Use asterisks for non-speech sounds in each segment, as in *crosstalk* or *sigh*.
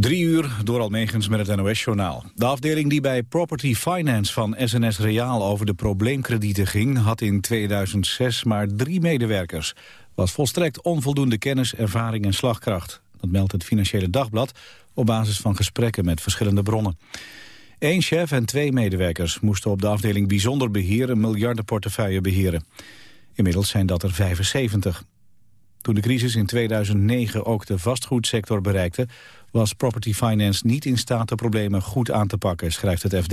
Drie uur door Almegens met het NOS-journaal. De afdeling die bij Property Finance van SNS Reaal over de probleemkredieten ging... had in 2006 maar drie medewerkers. Was volstrekt onvoldoende kennis, ervaring en slagkracht. Dat meldt het Financiële Dagblad op basis van gesprekken met verschillende bronnen. Eén chef en twee medewerkers moesten op de afdeling bijzonder beheer... een miljardenportefeuille beheren. Inmiddels zijn dat er 75. Toen de crisis in 2009 ook de vastgoedsector bereikte... was Property Finance niet in staat de problemen goed aan te pakken, schrijft het FD.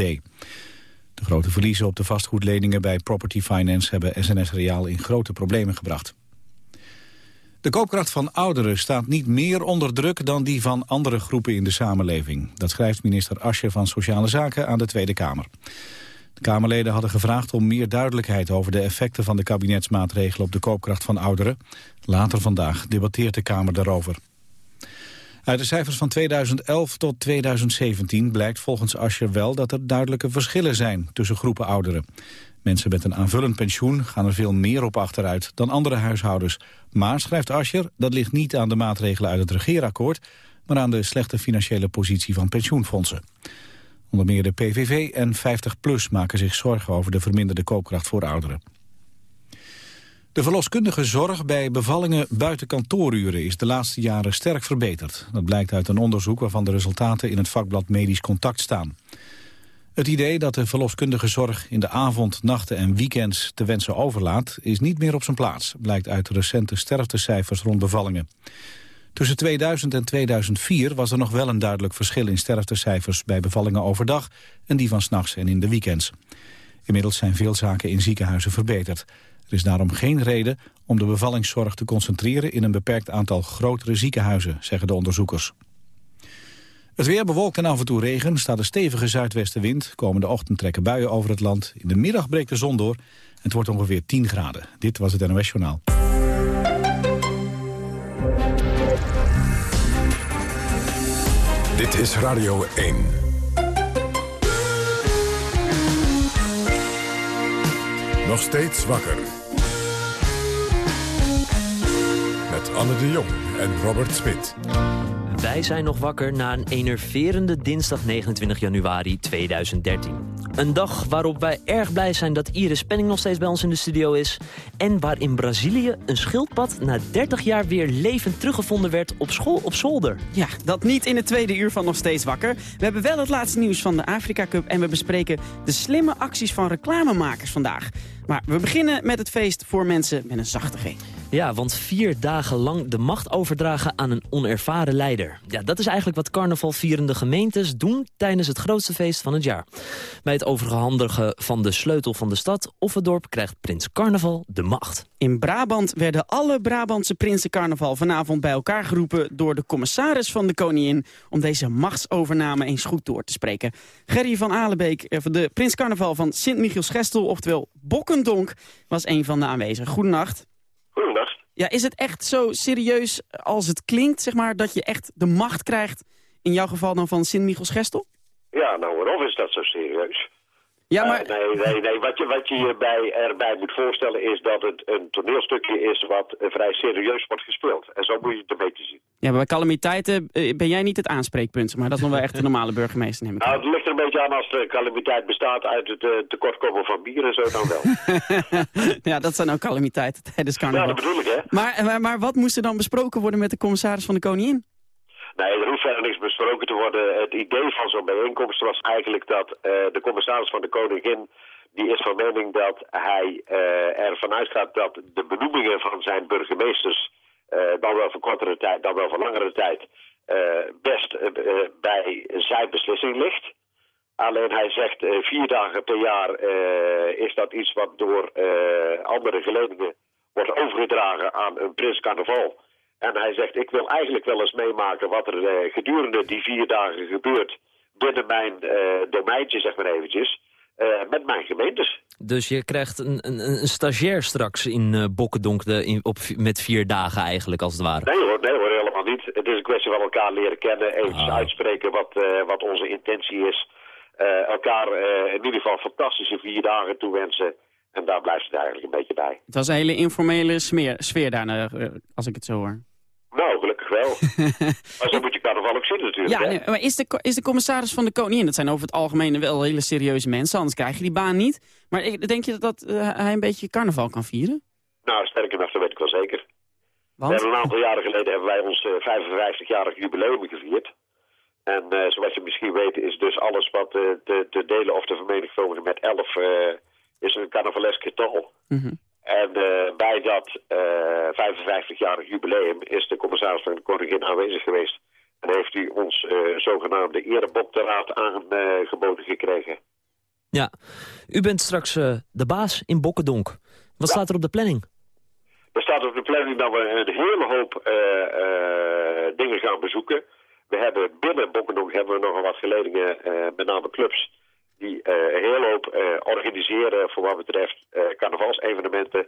De grote verliezen op de vastgoedleningen bij Property Finance... hebben SNS Reaal in grote problemen gebracht. De koopkracht van ouderen staat niet meer onder druk dan die van andere groepen in de samenleving. Dat schrijft minister Asje van Sociale Zaken aan de Tweede Kamer. De Kamerleden hadden gevraagd om meer duidelijkheid over de effecten van de kabinetsmaatregelen op de koopkracht van ouderen. Later vandaag debatteert de Kamer daarover. Uit de cijfers van 2011 tot 2017 blijkt volgens Ascher wel dat er duidelijke verschillen zijn tussen groepen ouderen. Mensen met een aanvullend pensioen gaan er veel meer op achteruit dan andere huishoudens. Maar, schrijft Ascher, dat ligt niet aan de maatregelen uit het regeerakkoord, maar aan de slechte financiële positie van pensioenfondsen. Onder meer de PVV en 50PLUS maken zich zorgen over de verminderde koopkracht voor ouderen. De verloskundige zorg bij bevallingen buiten kantooruren is de laatste jaren sterk verbeterd. Dat blijkt uit een onderzoek waarvan de resultaten in het vakblad Medisch Contact staan. Het idee dat de verloskundige zorg in de avond, nachten en weekends te wensen overlaat... is niet meer op zijn plaats, blijkt uit recente sterftecijfers rond bevallingen. Tussen 2000 en 2004 was er nog wel een duidelijk verschil in sterftecijfers bij bevallingen overdag en die van s'nachts en in de weekends. Inmiddels zijn veel zaken in ziekenhuizen verbeterd. Er is daarom geen reden om de bevallingszorg te concentreren in een beperkt aantal grotere ziekenhuizen, zeggen de onderzoekers. Het weer bewolkt en af en toe regen, staat een stevige zuidwestenwind. Komende ochtend trekken buien over het land. In de middag breekt de zon door. Het wordt ongeveer 10 graden. Dit was het NOS Journaal. Dit is Radio 1. Nog steeds wakker. Met Anne de Jong en Robert Smit. Wij zijn nog wakker na een enerverende dinsdag 29 januari 2013. Een dag waarop wij erg blij zijn dat Iris Penning nog steeds bij ons in de studio is. En waar in Brazilië een schildpad na 30 jaar weer levend teruggevonden werd op school op zolder. Ja, dat niet in het tweede uur van Nog Steeds Wakker. We hebben wel het laatste nieuws van de Afrika Cup... en we bespreken de slimme acties van reclamemakers vandaag. Maar we beginnen met het feest voor mensen met een zachte G. Ja, want vier dagen lang de macht overdragen aan een onervaren leider. Ja, dat is eigenlijk wat carnavalvierende gemeentes doen tijdens het grootste feest van het jaar. Bij het overhandigen van de sleutel van de stad of het dorp krijgt prins Carnaval de macht. In Brabant werden alle Brabantse prinsen carnaval vanavond bij elkaar geroepen door de commissaris van de koningin om deze machtsovername eens goed door te spreken. Gerry van Alenbeek, eh, de prins carnaval van Sint-Michiels-Gestel, oftewel Bokkendonk, was een van de aanwezigen. Goedenacht. Goedendag. Ja, is het echt zo serieus als het klinkt, zeg maar, dat je echt de macht krijgt, in jouw geval dan van Sint-Michiels-Gestel? Ja, nou waarom is dat zo serieus? Ja, maar... Uh, nee, nee, nee. Wat je, wat je hierbij erbij moet voorstellen is dat het een toneelstukje is wat uh, vrij serieus wordt gespeeld. En zo moet je het een beetje zien. Ja, maar bij calamiteiten uh, ben jij niet het aanspreekpunt, maar dat is nog wel echt de normale burgemeester. Neem ik nou, het ligt er een beetje aan als de calamiteit bestaat uit het tekortkomen van bier en zo dan wel. *laughs* ja, dat zijn ook calamiteiten tijdens carnaval. Ja, dat bedoel ik, hè. Maar, maar, maar wat moest er dan besproken worden met de commissaris van de koningin? Nee, er hoeft verder niks besproken te worden. Het idee van zo'n bijeenkomst was eigenlijk dat uh, de commissaris van de koningin... die is van mening dat hij uh, ervan uitgaat dat de benoemingen van zijn burgemeesters... Uh, dan wel voor kortere tijd, dan wel voor langere tijd... best bij zijn beslissing ligt. Alleen hij zegt vier dagen per jaar is dat iets wat door andere geledingen wordt overgedragen aan een prins carnaval... En hij zegt, ik wil eigenlijk wel eens meemaken wat er uh, gedurende die vier dagen gebeurt binnen mijn uh, domeintje, zeg maar eventjes, uh, met mijn gemeentes. Dus je krijgt een, een, een stagiair straks in uh, Bokkendonk de, in, op, met vier dagen eigenlijk, als het ware? Nee hoor, nee hoor, helemaal niet. Het is een kwestie van elkaar leren kennen, even ah. uitspreken wat, wat onze intentie is. elkaar in ieder geval fantastische vier dagen toewensen. En daar blijft het eigenlijk een beetje bij. Het was een hele informele smeer, sfeer daar, als ik het zo hoor. Nou, gelukkig. wel. *laughs* maar zo moet je carnaval ook zien natuurlijk. Ja, nee, maar is de, is de commissaris van de koningin, dat zijn over het algemeen wel hele serieuze mensen, anders krijg je die baan niet. Maar denk je dat, dat hij een beetje carnaval kan vieren? Nou, sterker nog, dat weet ik wel zeker. Want? We hebben een aantal jaren geleden hebben wij ons 55-jarig jubileum gevierd. En zoals je misschien weet is dus alles wat te, te, delen of te vermenigvuldigen met 11 is een carnavalesk getal. Mm en uh, bij dat 55-jarig eh, jubileum is de commissaris van de Koningin aanwezig geweest. En heeft hij ons uh, zogenaamde erebokterraad aangeboden gekregen. Ja, u bent straks de baas in Bokkendonk. Wat staat er op de planning? Er staat op de planning dat we een hele hoop dingen gaan bezoeken. We hebben binnen Bokkendonk hebben we nogal wat geledingen, met name clubs die een hele hoop uh, organiseren voor wat betreft uh, carnavalsevenementen.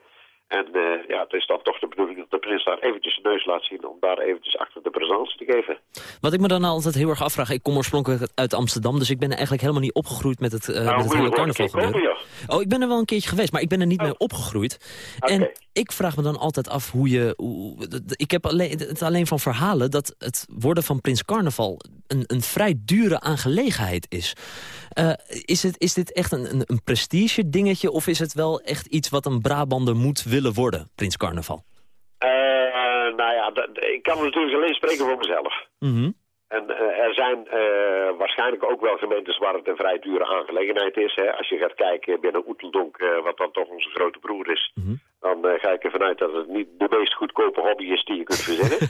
En ja, het is dan toch de bedoeling dat de prins daar eventjes zijn neus laat zien... om daar eventjes achter de presence te geven. Wat ik me dan altijd heel erg afvraag... ik kom oorspronkelijk uit Amsterdam... dus ik ben eigenlijk helemaal niet opgegroeid met het, nou, met het hele carnaval Oh, ik ben er wel een keertje geweest, maar ik ben er niet oh. mee opgegroeid. En ik vraag me dan altijd af hoe je... Hoe, ik heb alleen, het alleen van verhalen dat het worden van prins carnaval... een, een vrij dure aangelegenheid is. Uh, is, het, is dit echt een, een, een, prestige dingetje... of is het wel echt iets wat een Brabander moet willen worden, Prins Carnaval? Uh, nou ja, ik kan natuurlijk alleen spreken voor mezelf. Mm En uh, er zijn waarschijnlijk ook wel gemeentes waar het een vrij dure aangelegenheid is. Hè. Als je gaat kijken binnen Oeteldonk, wat dan toch onze grote broer is... Mhm. dan ga ik ervan uit dat het niet de meest goedkope hobby is die je kunt verzinnen. *laughs*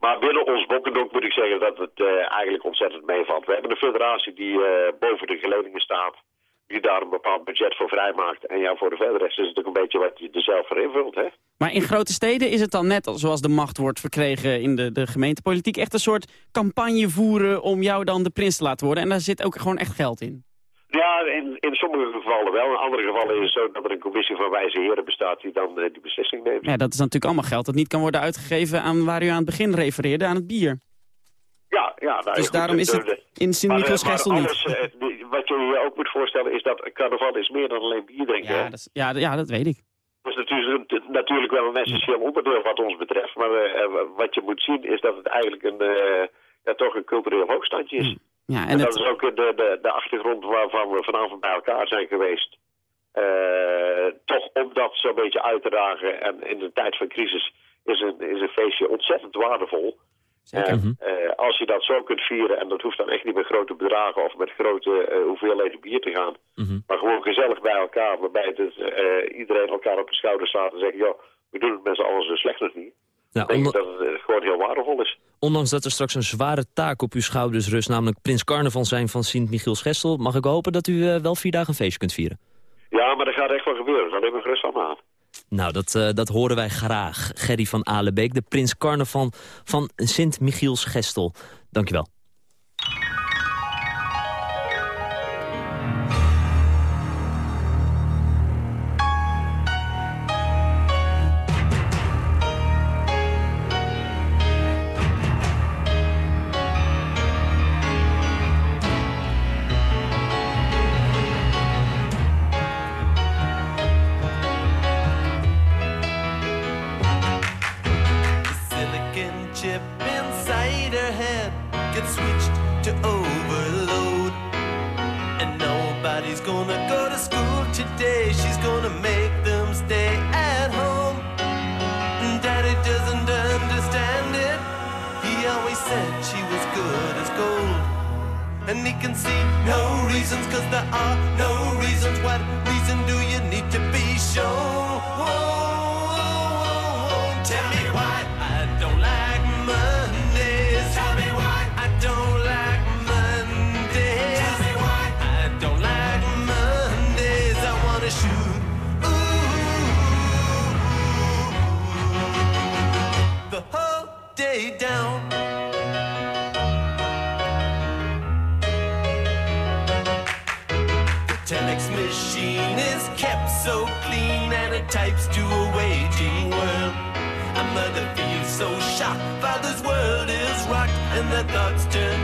Maar binnen ons bokkendok moet ik zeggen dat het eigenlijk ontzettend meevalt. We hebben een federatie die boven de geledingen staat. Die daar een bepaald budget voor vrijmaakt. En ja, voor de verder rest is het ook een beetje wat je er zelf voor invult. Hè? Maar in grote steden is het dan net zoals de macht wordt verkregen in de, de gemeentepolitiek. Echt een soort campagne voeren om jou dan de prins te laten worden. En daar zit ook gewoon echt geld in. Ja, in, in sommige gevallen wel. In andere gevallen is het zo dat er een commissie van wijze heren bestaat die dan uh, die beslissing neemt. Ja, dat is natuurlijk allemaal geld dat niet kan worden uitgegeven aan waar u aan het begin refereerde, aan het bier. Ja, ja. Nou, dus daarom is het in Sint-Michiels-Gestel niet. Uh, wat je je ook moet voorstellen is dat carnaval is meer dan alleen bier drinken. Ja, dat, ja, ja, dat weet ik. Dat is natuurlijk, natuurlijk wel een essentieel onderdeel wat ons betreft. Maar uh, wat je moet zien is dat het eigenlijk een, ja, toch een cultureel hoogstandje is. Hmm. Ja, en, dat is ook de, de, de achtergrond waarvan we vanavond bij elkaar zijn geweest. Uh, toch om dat zo'n beetje uit te dragen. En in de tijd van crisis is een, is een feestje ontzettend waardevol. En uh, als je dat zo kunt vieren, en dat hoeft dan echt niet met grote bedragen of met grote uh, hoeveelheden bier te gaan. Mhm. Maar gewoon gezellig bij elkaar, waarbij het, iedereen elkaar op de schouder staat en zegt, joh, we doen het met z'n allen zo slecht nog niet. Ja, denk dat het gewoon heel waardevol is. Ondanks dat er straks een zware taak op uw schouders rust... namelijk Prins Carnaval zijn van Sint-Michiels-Gestel... mag ik hopen dat u wel vier dagen een feestje kunt vieren. Ja, maar dat gaat echt wel gebeuren. Dat neem ik gerust van aan. Nou, dat, uh, dat horen wij graag. Gerry van Alebeek, de prins carnaval van Sint-Michiels-Gestel. Dankjewel. way down. The telex machine is kept so clean and it types to a waging world. A mother feels so shocked, father's world is rocked, and the thoughts turn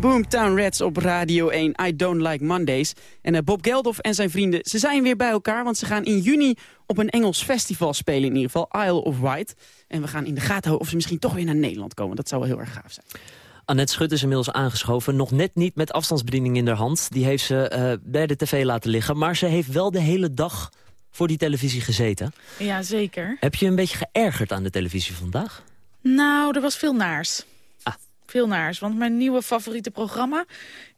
Boomtown Rats op Radio 1, I Don't Like Mondays. En eh, Bob Geldof en zijn vrienden, ze zijn weer bij elkaar... want ze gaan in juni op een Engels festival spelen in ieder geval, Isle of Wight. En we gaan in de gaten houden of ze misschien toch weer naar Nederland komen. Dat zou wel heel erg gaaf zijn. Annette Schut is inmiddels aangeschoven. Nog net niet met afstandsbediening in haar hand. Die heeft ze eh, bij de tv laten liggen. Maar ze heeft wel de hele dag voor die televisie gezeten. Ja, zeker. Heb je een beetje geërgerd aan de televisie vandaag? Nou, er was veel naars. Veel naars, want mijn nieuwe favoriete programma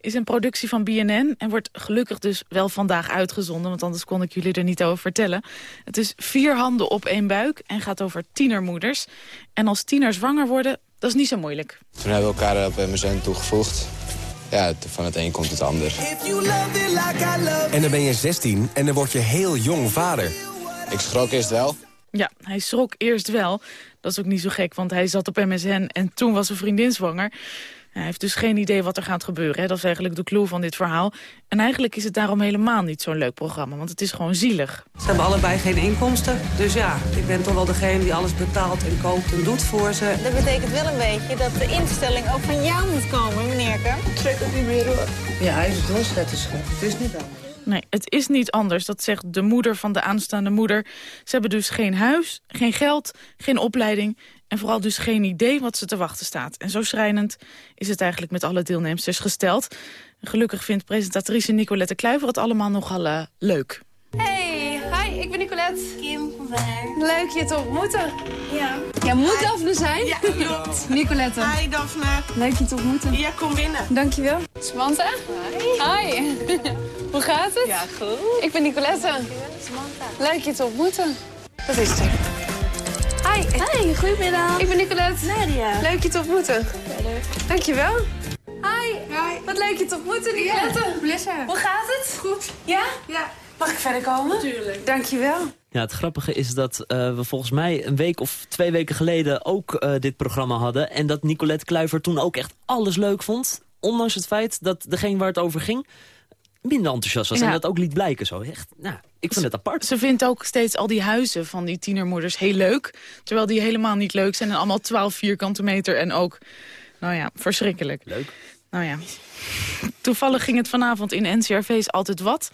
is een productie van BNN... en wordt gelukkig dus wel vandaag uitgezonden... want anders kon ik jullie er niet over vertellen. Het is vier handen op één buik en gaat over tienermoeders. En als tieners zwanger worden, dat is niet zo moeilijk. Toen hebben we elkaar op MSN toegevoegd. Ja, van het een komt het ander. Like En dan ben je 16 en dan word je heel jong vader. Ik schrok eerst wel. Ja, hij schrok eerst wel. Dat is ook niet zo gek, want hij zat op MSN en toen was zijn vriendin zwanger. Hij heeft dus geen idee wat er gaat gebeuren. Hè. Dat is eigenlijk de clue van dit verhaal. En eigenlijk is het daarom helemaal niet zo'n leuk programma, want het is gewoon zielig. Ze hebben allebei geen inkomsten. Dus ja, ik ben toch wel degene die alles betaalt en koopt en doet voor ze. Dat betekent wel een beetje dat de instelling ook van jou moet komen, meneer Ik trek het niet meer hoor. Ja, hij is het wel schetsen, schat. Het is niet anders. Nee, het is niet anders, dat zegt de moeder van de aanstaande moeder. Ze hebben dus geen huis, geen geld, geen opleiding... en vooral dus geen idee wat ze te wachten staat. En zo schrijnend is het eigenlijk met alle deelnemers gesteld. Gelukkig vindt presentatrice Nicolette Kluiver het allemaal nogal uh, leuk. Hey, hi, ik ben Nicolette. Kim van Leuk je te ontmoeten. Ja. Jij moet Daphne zijn. Ja, klopt. *laughs* Nicolette. Hi Daphne. Leuk je te ontmoeten. Ja, kom binnen. Dankjewel. Samantha. Hi. Hi. *laughs* Hoe gaat het? Ja, goed. Ik ben Nicolette. Samantha. Leuk je te ontmoeten. Dat is het. Hi. Hi, goedemiddag. Ik ben Nicolette. Nadia. Leuk je te ontmoeten. Verder. Dankjewel. Hi. Hi. Wat leuk je te ontmoeten, Nicolette. Blessa. Hoe gaat het? Goed. Ja? Ja. Mag ik verder komen? Tuurlijk. Dankjewel. Ja, het grappige is dat eh, we volgens mij een week of twee weken geleden ook eh, dit programma hadden. En dat Nicolette Kluiver toen ook echt alles leuk vond. Ondanks het feit dat degene waar het over ging minder enthousiast was. Ja. En dat ook liet blijken zo. Echt, nou, ik vind het apart. Ze vindt ook steeds al die huizen van die tienermoeders heel leuk. Terwijl die helemaal niet leuk zijn. En allemaal 12 vierkante meter en ook, nou ja, verschrikkelijk. Leuk. Nou ja, toevallig ging het vanavond in NCRV's Altijd Wat.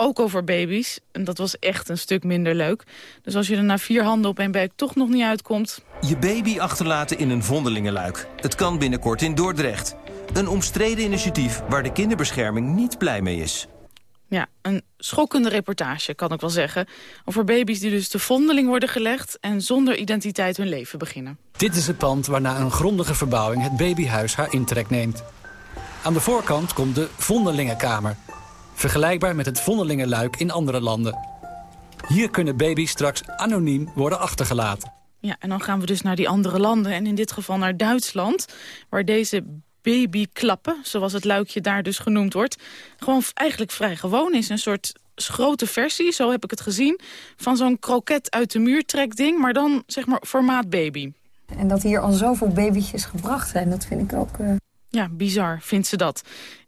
Ook over baby's. En dat was echt een stuk minder leuk. Dus als je er na vier handen op één buik toch nog niet uitkomt... Je baby achterlaten in een vondelingenluik. Het kan binnenkort in Dordrecht. Een omstreden initiatief waar de kinderbescherming niet blij mee is. Ja, een schokkende reportage, kan ik wel zeggen. Over baby's die dus te vondeling worden gelegd... en zonder identiteit hun leven beginnen. Dit is het pand waarna een grondige verbouwing het babyhuis haar intrek neemt. Aan de voorkant komt de Vondelingenkamer. Vergelijkbaar met het Vondelingenluik in andere landen. Hier kunnen baby's straks anoniem worden achtergelaten. Ja, en dan gaan we dus naar die andere landen. En in dit geval naar Duitsland, waar deze babyklappen... zoals het luikje daar dus genoemd wordt... gewoon eigenlijk vrij gewoon is. Een soort grote versie, zo heb ik het gezien... van zo'n kroket uit de muur ding, maar dan zeg maar formaat baby. En dat hier al zoveel babytjes gebracht zijn, dat vind ik ook... eh, Ja, bizar vindt ze dat.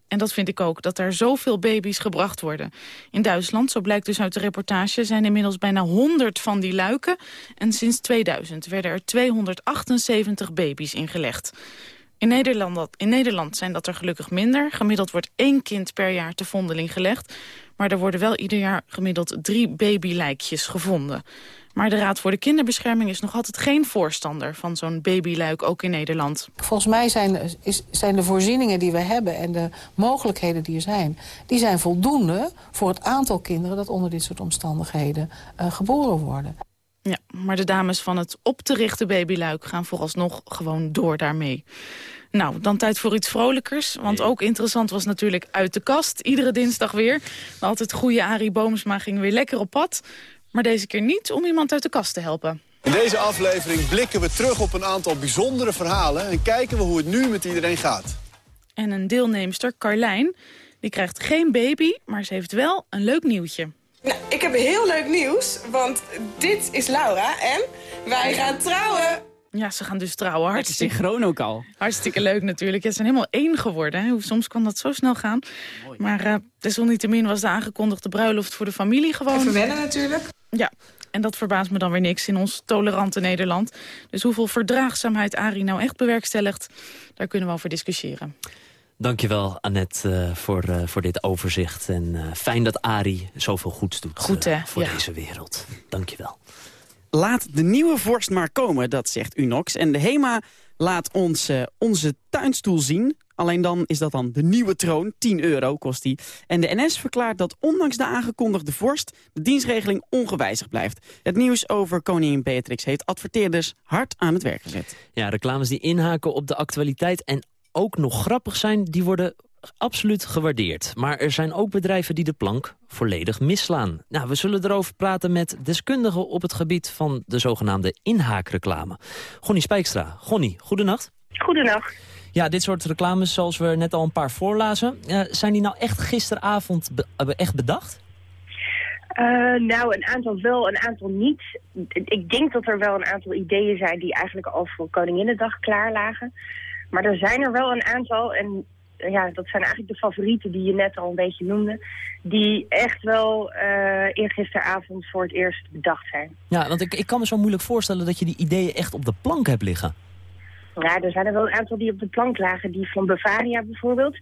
En dat vind ik ook, dat er zoveel baby's gebracht worden. In Duitsland, zo blijkt dus uit de reportage... zijn inmiddels bijna 100 van die luiken. En sinds 2000 werden er 278 baby's ingelegd. In Nederland, in Nederland zijn dat er gelukkig minder. Gemiddeld wordt één kind per jaar te vondeling gelegd. Maar er worden wel ieder jaar gemiddeld drie babylijkjes gevonden. Maar de Raad voor de Kinderbescherming is nog altijd geen voorstander... van zo'n babyluik ook in Nederland. Volgens mij zijn, is, zijn de voorzieningen die we hebben en de mogelijkheden die er zijn... die zijn voldoende voor het aantal kinderen dat onder dit soort omstandigheden uh, geboren worden. Ja, maar de dames van het op te richten babyluik gaan vooralsnog gewoon door daarmee. Nou, dan tijd voor iets vrolijkers. Want ook interessant was natuurlijk uit de kast. Iedere dinsdag weer. Altijd goede Arie Boomsma ging weer lekker op pad. Maar deze keer niet om iemand uit de kast te helpen. In deze aflevering blikken we terug op een aantal bijzondere verhalen... en kijken we hoe het nu met iedereen gaat. En een deelnemster, Carlijn, die krijgt geen baby... maar ze heeft wel een leuk nieuwtje. Nou, ik heb heel leuk nieuws, want dit is Laura en wij gaan trouwen. Ja, ze gaan dus trouwen. Hartstikke synchroon ook al. Hartstikke leuk natuurlijk. Ja, ze zijn helemaal één geworden. Hè. Soms kan dat zo snel gaan. Mooi. Maar uh, desalniettemin was de aangekondigde bruiloft voor de familie gewoon. Even wennen natuurlijk. Ja, en dat verbaast me dan weer niks in ons tolerante Nederland. Dus hoeveel verdraagzaamheid Arie nou echt bewerkstelligt... daar kunnen we over discussiëren. Dankjewel, Annette, uh, voor, uh, voor dit overzicht. En uh, fijn dat Arie zoveel goeds doet Goed, hè? voor ja. deze wereld. Dankjewel. Laat de nieuwe vorst maar komen, dat zegt Unox. En de HEMA laat ons onze tuinstoel zien. Alleen dan is dat dan de nieuwe troon. 10 euro kost die. En de NS verklaart dat ondanks de aangekondigde vorst... de dienstregeling ongewijzigd blijft. Het nieuws over koningin Beatrix heeft adverteerders hard aan het werk gezet. Ja, reclames die inhaken op de actualiteit en ook nog grappig zijn... die worden absoluut gewaardeerd. Maar er zijn ook bedrijven die de plank volledig misslaan. Nou, we zullen erover praten met deskundigen op het gebied van de zogenaamde inhaakreclame. Gonnie Spijkstra. Gonnie, goedenacht. Goedenacht. Ja, dit soort reclames, zoals we net al een paar voorlazen... Uh, zijn die nou echt gisteravond be echt bedacht? Uh, nou, een aantal wel, een aantal niet. Ik denk dat er wel een aantal ideeën zijn die eigenlijk al voor Koninginnedag klaar lagen. Maar er zijn er wel een aantal, en ja, dat zijn eigenlijk de favorieten die je net al een beetje noemde... die echt wel uh, eergisteravond voor het eerst bedacht zijn. Ja, want ik, ik kan me zo moeilijk voorstellen dat je die ideeën echt op de plank hebt liggen. Ja, er zijn er wel een aantal die op de plank lagen. Die van Bavaria bijvoorbeeld.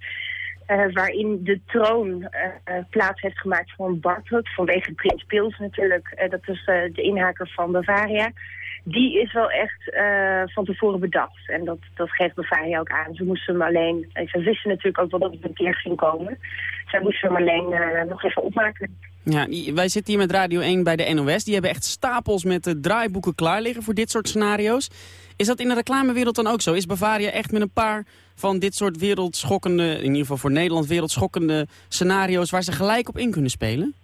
Uh, waarin de troon uh, uh, plaats heeft gemaakt voor een barkruk. Vanwege Prins Pils natuurlijk. dat is de inhaker van Bavaria. Die is wel echt van tevoren bedacht. En dat, dat geeft Bavaria ook aan. Ze moesten hem alleen... Ze wisten natuurlijk ook wel dat het een keer ging komen. Zij moesten hem alleen nog even opmaken. Ja, wij zitten hier met Radio 1 bij de NOS. Die hebben echt stapels met de draaiboeken klaar liggen voor dit soort scenario's. Is dat in de reclamewereld dan ook zo? Is Bavaria echt met een paar van dit soort wereldschokkende, in ieder geval voor Nederland, wereldschokkende scenario's waar ze gelijk op in kunnen spelen?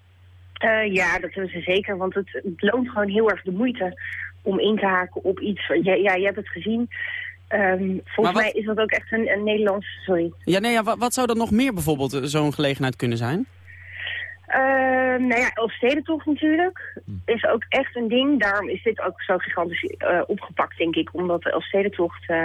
Uh, ja, dat hebben ze zeker, want het, het, loont gewoon heel erg de moeite om in te haken op iets. Ja, ja je hebt het gezien. Um, volgens mij is dat ook echt een, een Nederlands... Sorry. Ja, nee, ja, wat, wat zou dan nog meer bijvoorbeeld zo'n gelegenheid kunnen zijn? Uh, nou ja, Elfstedentocht natuurlijk is ook echt een ding. Daarom is dit ook zo gigantisch uh, opgepakt, denk ik. Omdat de Elfstedentocht uh,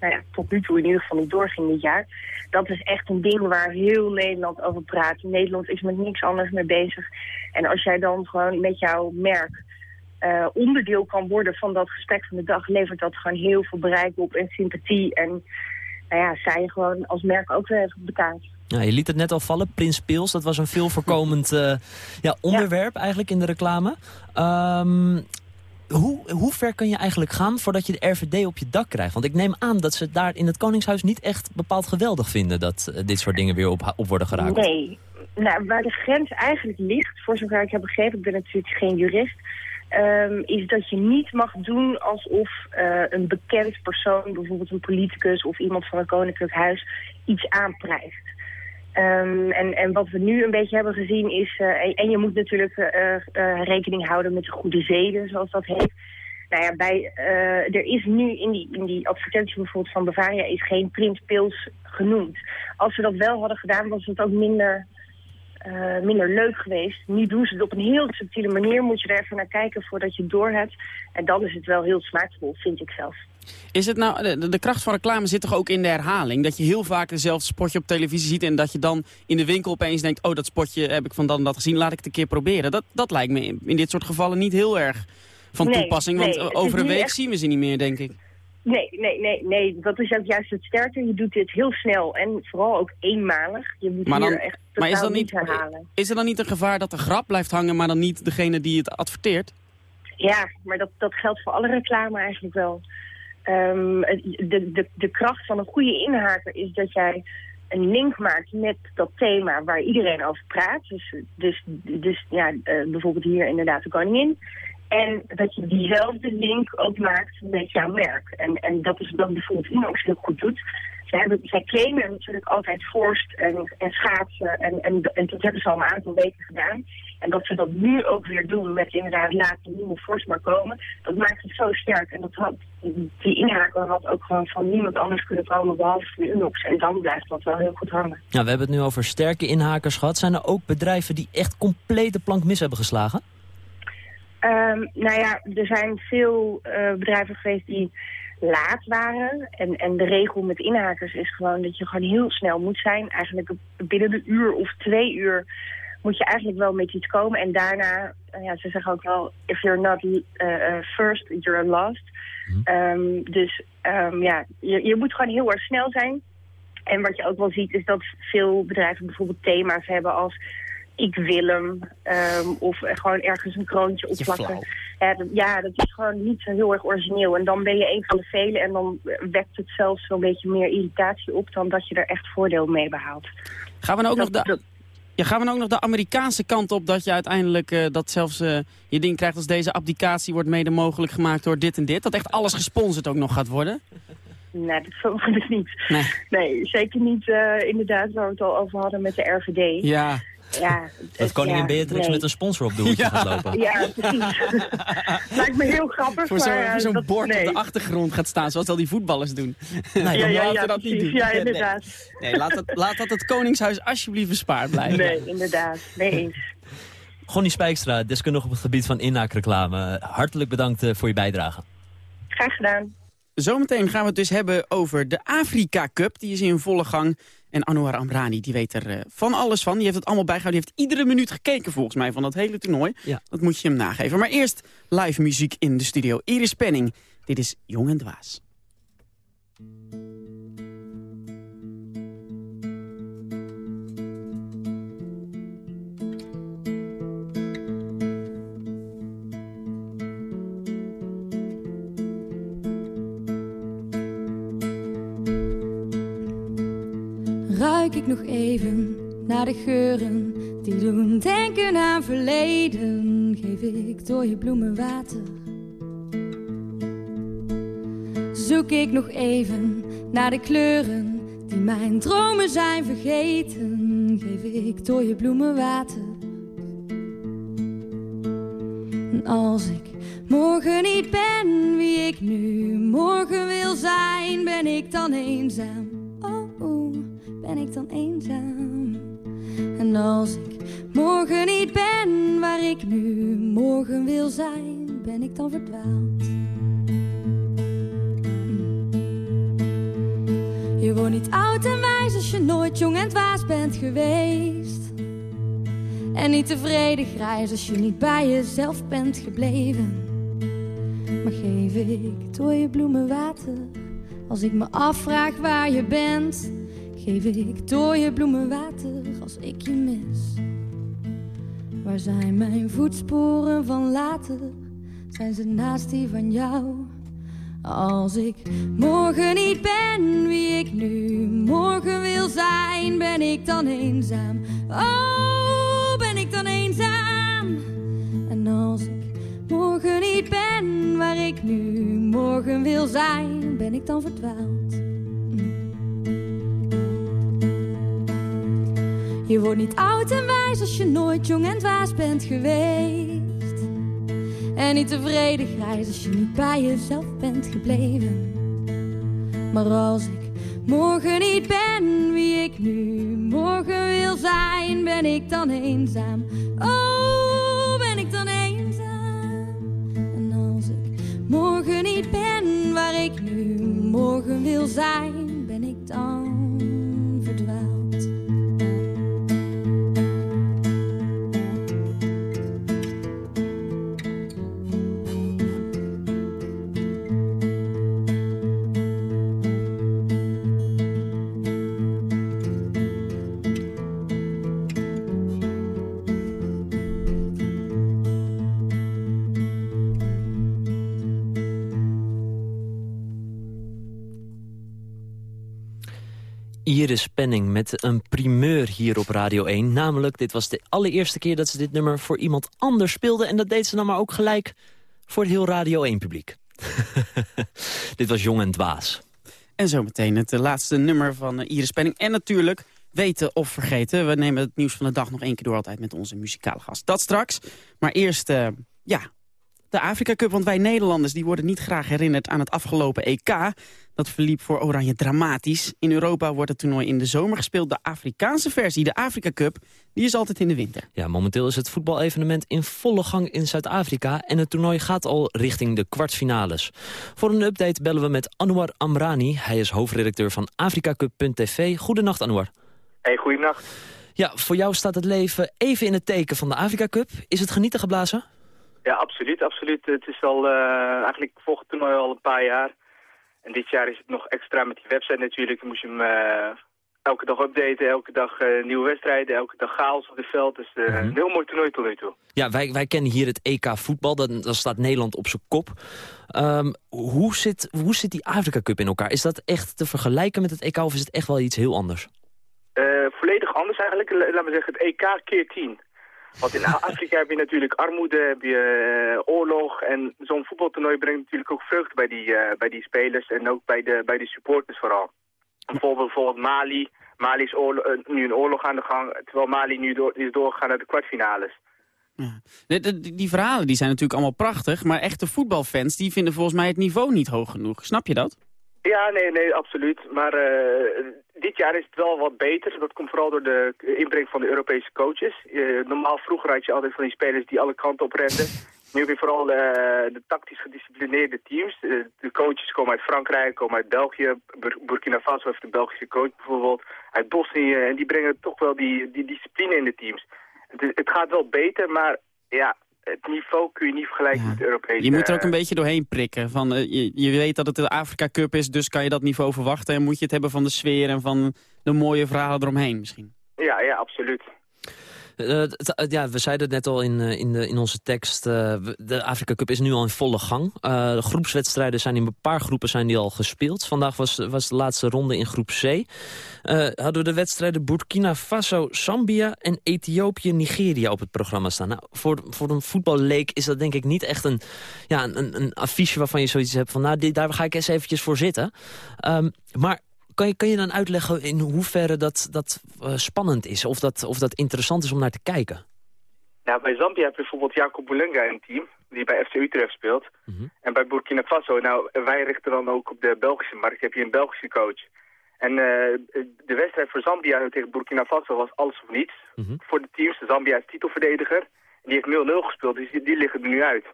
nou ja, tot nu toe in ieder geval niet doorging dit jaar. Dat is echt een ding waar heel Nederland over praat. Nederland is met niks anders mee bezig. En als jij dan gewoon met jouw merk uh, onderdeel kan worden van dat gesprek van de dag... levert dat gewoon heel veel bereik op en sympathie. En nou ja, je gewoon als merk ook weer even op de kaart. Ja, je liet het net al vallen, Prins Pils. Dat was een veel voorkomend uh, *laughs* ja, onderwerp ja. eigenlijk in de reclame. Um, hoe, hoe ver kun je eigenlijk gaan voordat je de RVD op je dak krijgt? Want ik neem aan dat ze daar in het Koningshuis niet echt bepaald geweldig vinden... dat uh, dit soort dingen weer op, op worden geraakt. Nee, nou, waar de grens eigenlijk ligt, voor zover ik heb begrepen... ik ben natuurlijk geen jurist... Um, is dat je niet mag doen alsof uh, een bekend persoon, bijvoorbeeld een politicus of iemand van een koninklijk huis, iets aanprijst. Um, en, en wat we nu een beetje hebben gezien is, uh, en, je moet natuurlijk uh, rekening houden met de goede zeden, zoals dat heet. Nou ja, bij, er is nu in die, in die advertentie bijvoorbeeld van Bavaria is geen Prins Pils genoemd. Als we dat wel hadden gedaan, was het ook minder, minder leuk geweest. Nu doen ze het op een heel subtiele manier, moet je er even naar kijken voordat je het door hebt. En dan is het wel heel smaakvol, vind ik zelf. Is het nou, de, de, kracht van reclame zit toch ook in de herhaling? Dat je heel vaak dezelfde spotje op televisie ziet... en dat je dan in de winkel opeens denkt... oh, dat spotje heb ik van dan en dat gezien, laat ik het een keer proberen. Dat, dat lijkt me in, in dit soort gevallen niet heel erg van nee, toepassing. Nee, want over een week echt... zien we ze niet meer, denk ik. Nee, nee, nee, nee. Dat is ook juist het sterke. Je doet dit heel snel en vooral ook eenmalig. Je moet Maar, dan, hier echt maar is, dan niet, herhalen. is er dan niet een gevaar dat de grap blijft hangen, maar dan niet degene die het adverteert? Ja, maar dat, dat geldt voor alle reclame eigenlijk wel. Ehm, de, de, de kracht van een goede inhaker is dat jij een link maakt met dat thema waar iedereen over praat. Dus, dus, dus ja, eh, bijvoorbeeld hier inderdaad de koningin. En dat je diezelfde link ook maakt met jouw merk. En, en dat is wat bijvoorbeeld Inox heel goed doet. Zij, hebben, zij claimen natuurlijk altijd vorst en, en schaatsen. En, en, en dat hebben ze al een aantal weken gedaan. En dat ze dat nu ook weer doen met inderdaad laten nieuwe vorst maar komen. Dat maakt het zo sterk. En dat had, die inhaker had ook gewoon van niemand anders kunnen komen behalve van Unox. En dan blijft dat wel heel goed hangen. Ja, we hebben het nu over sterke inhakers gehad. Zijn er ook bedrijven die echt compleet de plank mis hebben geslagen? Ehm, nou ja, er zijn veel eh, bedrijven geweest die laat waren. En, en de regel met inhakers is gewoon dat je gewoon heel snel moet zijn. Eigenlijk binnen een uur of twee uur moet je eigenlijk wel met iets komen. En daarna, eh, ja, ze zeggen ook wel, if you're not eh, first, you're last. Ehm, dus ehm, ja, je, je moet gewoon heel erg snel zijn. En wat je ook wel ziet is dat veel bedrijven bijvoorbeeld thema's hebben als ik wil hem. ehm, of gewoon ergens een kroontje op plakken. Ja dat, ja, dat is gewoon niet zo heel erg origineel. En dan ben je een van de velen en dan wekt het zelfs zo'n beetje meer irritatie op dan dat je er echt voordeel mee behaalt. Gaan we nou ook nog Dat- de... Ja, gaan we nou ook nog de Amerikaanse kant op dat je uiteindelijk eh, dat zelfs eh, je ding krijgt als deze abdicatie wordt mede mogelijk gemaakt door dit en dit? Dat echt alles gesponsord ook nog gaat worden? Nee, dat verwacht *laughs* ik niet. Nee. Nee, zeker niet eh, inderdaad waar we het al over hadden met de RVD. Ja. Ja, Dat het- koningin ja, Beatrix nee. met een sponsor op de hoedje gaat lopen. Ja, precies. *laughs* Lijkt me heel grappig. Voor zo'n eh, zo'n bord nee. op de achtergrond gaat staan, zoals al die voetballers doen. Nee, ja, dan ja, laten ja, we dat precies. niet doen. Ja, inderdaad. Nee, laat, dat, laat dat het Koningshuis alsjeblieft bespaard blijven. Nee, inderdaad. Nee eens. Gonnie Spijkstra, deskundige op het gebied van inhaakreclame. Hartelijk bedankt eh, voor je bijdrage. Graag gedaan. Zometeen gaan we het dus hebben over de Afrika Cup. Die is in volle gang. En Anouar Amrani, die weet er eh, van alles van. Die heeft het allemaal bijgehouden. Die heeft iedere minuut gekeken volgens mij van dat hele toernooi. Ja. Dat moet je hem nageven. Maar eerst live muziek in de studio. Iris Penning. Dit is Jong en Dwaas. Ruik ik nog even naar de geuren die doen denken aan verleden. Geef ik door je bloemen water. Zoek ik nog even naar de kleuren die mijn dromen zijn vergeten. Geef ik door je bloemen water. Als ik morgen niet ben wie ik nu morgen wil zijn, ben ik dan eenzaam. Ben ik dan eenzaam. En als ik morgen niet ben waar ik nu morgen wil zijn, ben ik dan verdwaald. Je wordt niet oud en wijs als je nooit jong en dwaas bent geweest. En niet tevreden grijs als je niet bij jezelf bent gebleven. Maar geef ik door je bloemen water als ik me afvraag waar je bent. Geef ik door je bloemen water als ik je mis. Waar zijn mijn voetsporen van later? Zijn ze naast die van jou? Als ik morgen niet ben wie ik nu morgen wil zijn, ben ik dan eenzaam? Oh, ben ik dan eenzaam? En als ik morgen niet ben waar ik nu morgen wil zijn, ben ik dan verdwaald? Je wordt niet oud en wijs als je nooit jong en dwaas bent geweest. En niet tevreden grijs als je niet bij jezelf bent gebleven. Maar als ik morgen niet ben wie ik nu morgen wil zijn, ben ik dan eenzaam. Oh, ben ik dan eenzaam? En als ik morgen niet ben waar ik nu morgen wil zijn, ben ik dan Iris Penning met een primeur hier op Radio 1. Namelijk, dit was de allereerste keer dat ze dit nummer voor iemand anders speelde. En dat deed ze dan maar ook gelijk voor het heel Radio 1-publiek. *laughs* dit was Jong en Dwaas. En zometeen het eh, laatste nummer van eh, Iris Penning. En natuurlijk weten of vergeten. We nemen het nieuws van de dag nog één keer door altijd met onze muzikale gast. Dat straks. Maar eerst, uh, ja, de Afrika Cup. Want wij Nederlanders die worden niet graag herinnerd aan het afgelopen EK. Dat verliep voor Oranje dramatisch. In Europa wordt het toernooi in de zomer gespeeld. De Afrikaanse versie, de Afrika Cup, die is altijd in de winter. Ja, momenteel is het voetbalevenement in volle gang in Zuid-Afrika... en het toernooi gaat al richting de kwartfinales. Voor een update bellen we met Anwar Amrani. Hij is hoofdredacteur van afrikacup.tv. Goedenacht, Anwar. Hey, goedenacht. Ja, voor jou staat het leven even in het teken van de Afrika Cup. Is het genieten geblazen? Ja, absoluut, absoluut. Het is al, uh, eigenlijk volgt het toernooi al een paar jaar. En dit jaar is het nog extra met die website natuurlijk. Dan moest je hem uh, elke dag updaten, elke dag uh, nieuwe wedstrijden, elke dag chaos op het veld. Dus uh, een heel mooi toernooi tot nu toe. Ja, wij, wij kennen hier het EK voetbal. Dan, dan staat Nederland op zijn kop. Um, hoe, zit, hoe zit die Afrika Cup in elkaar? Is dat echt te vergelijken met het EK of is het echt wel iets heel anders? volledig anders eigenlijk. Laten we zeggen het EK keer 10. Want in Afrika heb je natuurlijk armoede, heb je uh, oorlog. En zo'n voetbaltoernooi brengt natuurlijk ook vreugde bij die, uh, bij die spelers en ook bij de, bij de supporters vooral. Bijvoorbeeld, bijvoorbeeld Mali. Mali is oorlog, uh, nu een oorlog aan de gang, terwijl Mali nu door, is doorgegaan naar de kwartfinales. Die verhalen die zijn natuurlijk allemaal prachtig, maar echte voetbalfans die vinden volgens mij het niveau niet hoog genoeg. Snap je dat? Ja, nee, nee, absoluut. Maar uh, dit jaar is het wel wat beter. Dat komt vooral door de inbreng van de Europese coaches. Uh, normaal vroeger had je altijd van die spelers die alle kanten op renden. Nu heb je vooral uh, de tactisch gedisciplineerde teams. de coaches komen uit Frankrijk, komen uit België. Bur Burkina Faso heeft een Belgische coach bijvoorbeeld. Uit Bosnië. En die brengen toch wel die, die discipline in de teams. Het, het gaat wel beter, maar ja, het niveau kun je niet vergelijken ja. met de Europese... Je moet er ook een beetje doorheen prikken. Van, uh, je, je, weet dat het de Afrika Cup is, dus kan je dat niveau verwachten. En moet je het hebben van de sfeer en van de mooie verhalen eromheen misschien. Ja, ja, absoluut. Uh, ja, we zeiden het net al in, uh, in, de, in onze tekst. De Afrika Cup is nu al in volle gang. de groepswedstrijden zijn in een paar groepen zijn die al gespeeld. Vandaag was, was de laatste ronde in groep C. hadden we de wedstrijden Burkina Faso, Zambia en Ethiopië, Nigeria op het programma staan. Nou, voor, voor een voetballeek is dat denk ik niet echt een, ja, een, een affiche waarvan je zoiets hebt van... nou, daar ga ik eens eventjes voor zitten. Um, maar kan je, kan je dan uitleggen in hoeverre dat, dat uh, spannend is? Of dat, of dat interessant is om naar te kijken? Ja, bij Zambia heb je bijvoorbeeld Jacob Boulunga in het team, die bij FC Utrecht speelt. Mm -hmm. En bij Burkina Faso, nou, wij richten dan ook op de Belgische markt, heb je een Belgische coach. En uh, de wedstrijd voor Zambia tegen Burkina Faso was alles of niets mm -hmm. voor de teams. Zambia is titelverdediger. Die heeft 0-0 gespeeld, dus die, die liggen er nu uit.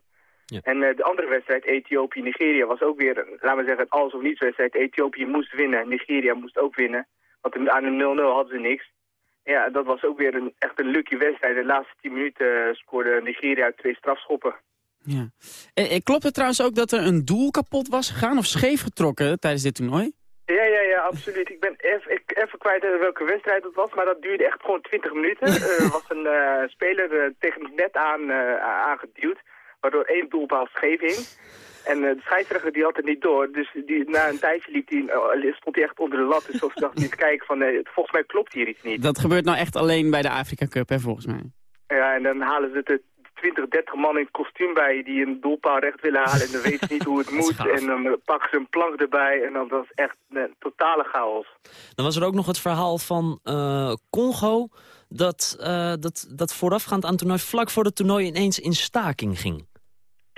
Ja. En uh, de andere wedstrijd, Ethiopië-Nigeria, was ook weer, laten we zeggen, het alles of niets wedstrijd. Ethiopië moest winnen, Nigeria moest ook winnen. Want aan een 0-0 hadden ze niks. Ja, dat was ook weer een, echt een lucky wedstrijd. De laatste 10 minuten uh, scoorde Nigeria twee strafschoppen. Ja. En, klopt het trouwens ook dat er een doel kapot was gegaan of scheef getrokken tijdens dit toernooi? Ja, ja, ja, absoluut. Ik ben even, ik, even kwijt welke wedstrijd het was, maar dat duurde echt gewoon 20 minuten. *laughs* Er was een uh, speler tegen het net aan, aangeduwd waardoor één doelpaal scheef hing. En uh, de scheidsrechter die had het niet door, dus die, na een tijdje liep die, uh, stond hij echt onder de lat. Dus of dacht niet kijken van, uh, volgens mij klopt hier iets niet. Dat gebeurt nou echt alleen bij de Afrika Cup, hè, volgens mij. Ja, en dan halen ze de 20, 30 man in het kostuum bij die een doelpaal recht willen halen en dan weten ze niet hoe het *laughs* moet. En dan pakken ze een plank erbij en dan was het echt een totale chaos. Dan was er ook nog het verhaal van Congo dat, uh, dat, dat voorafgaand aan het toernooi vlak voor het toernooi ineens in staking ging.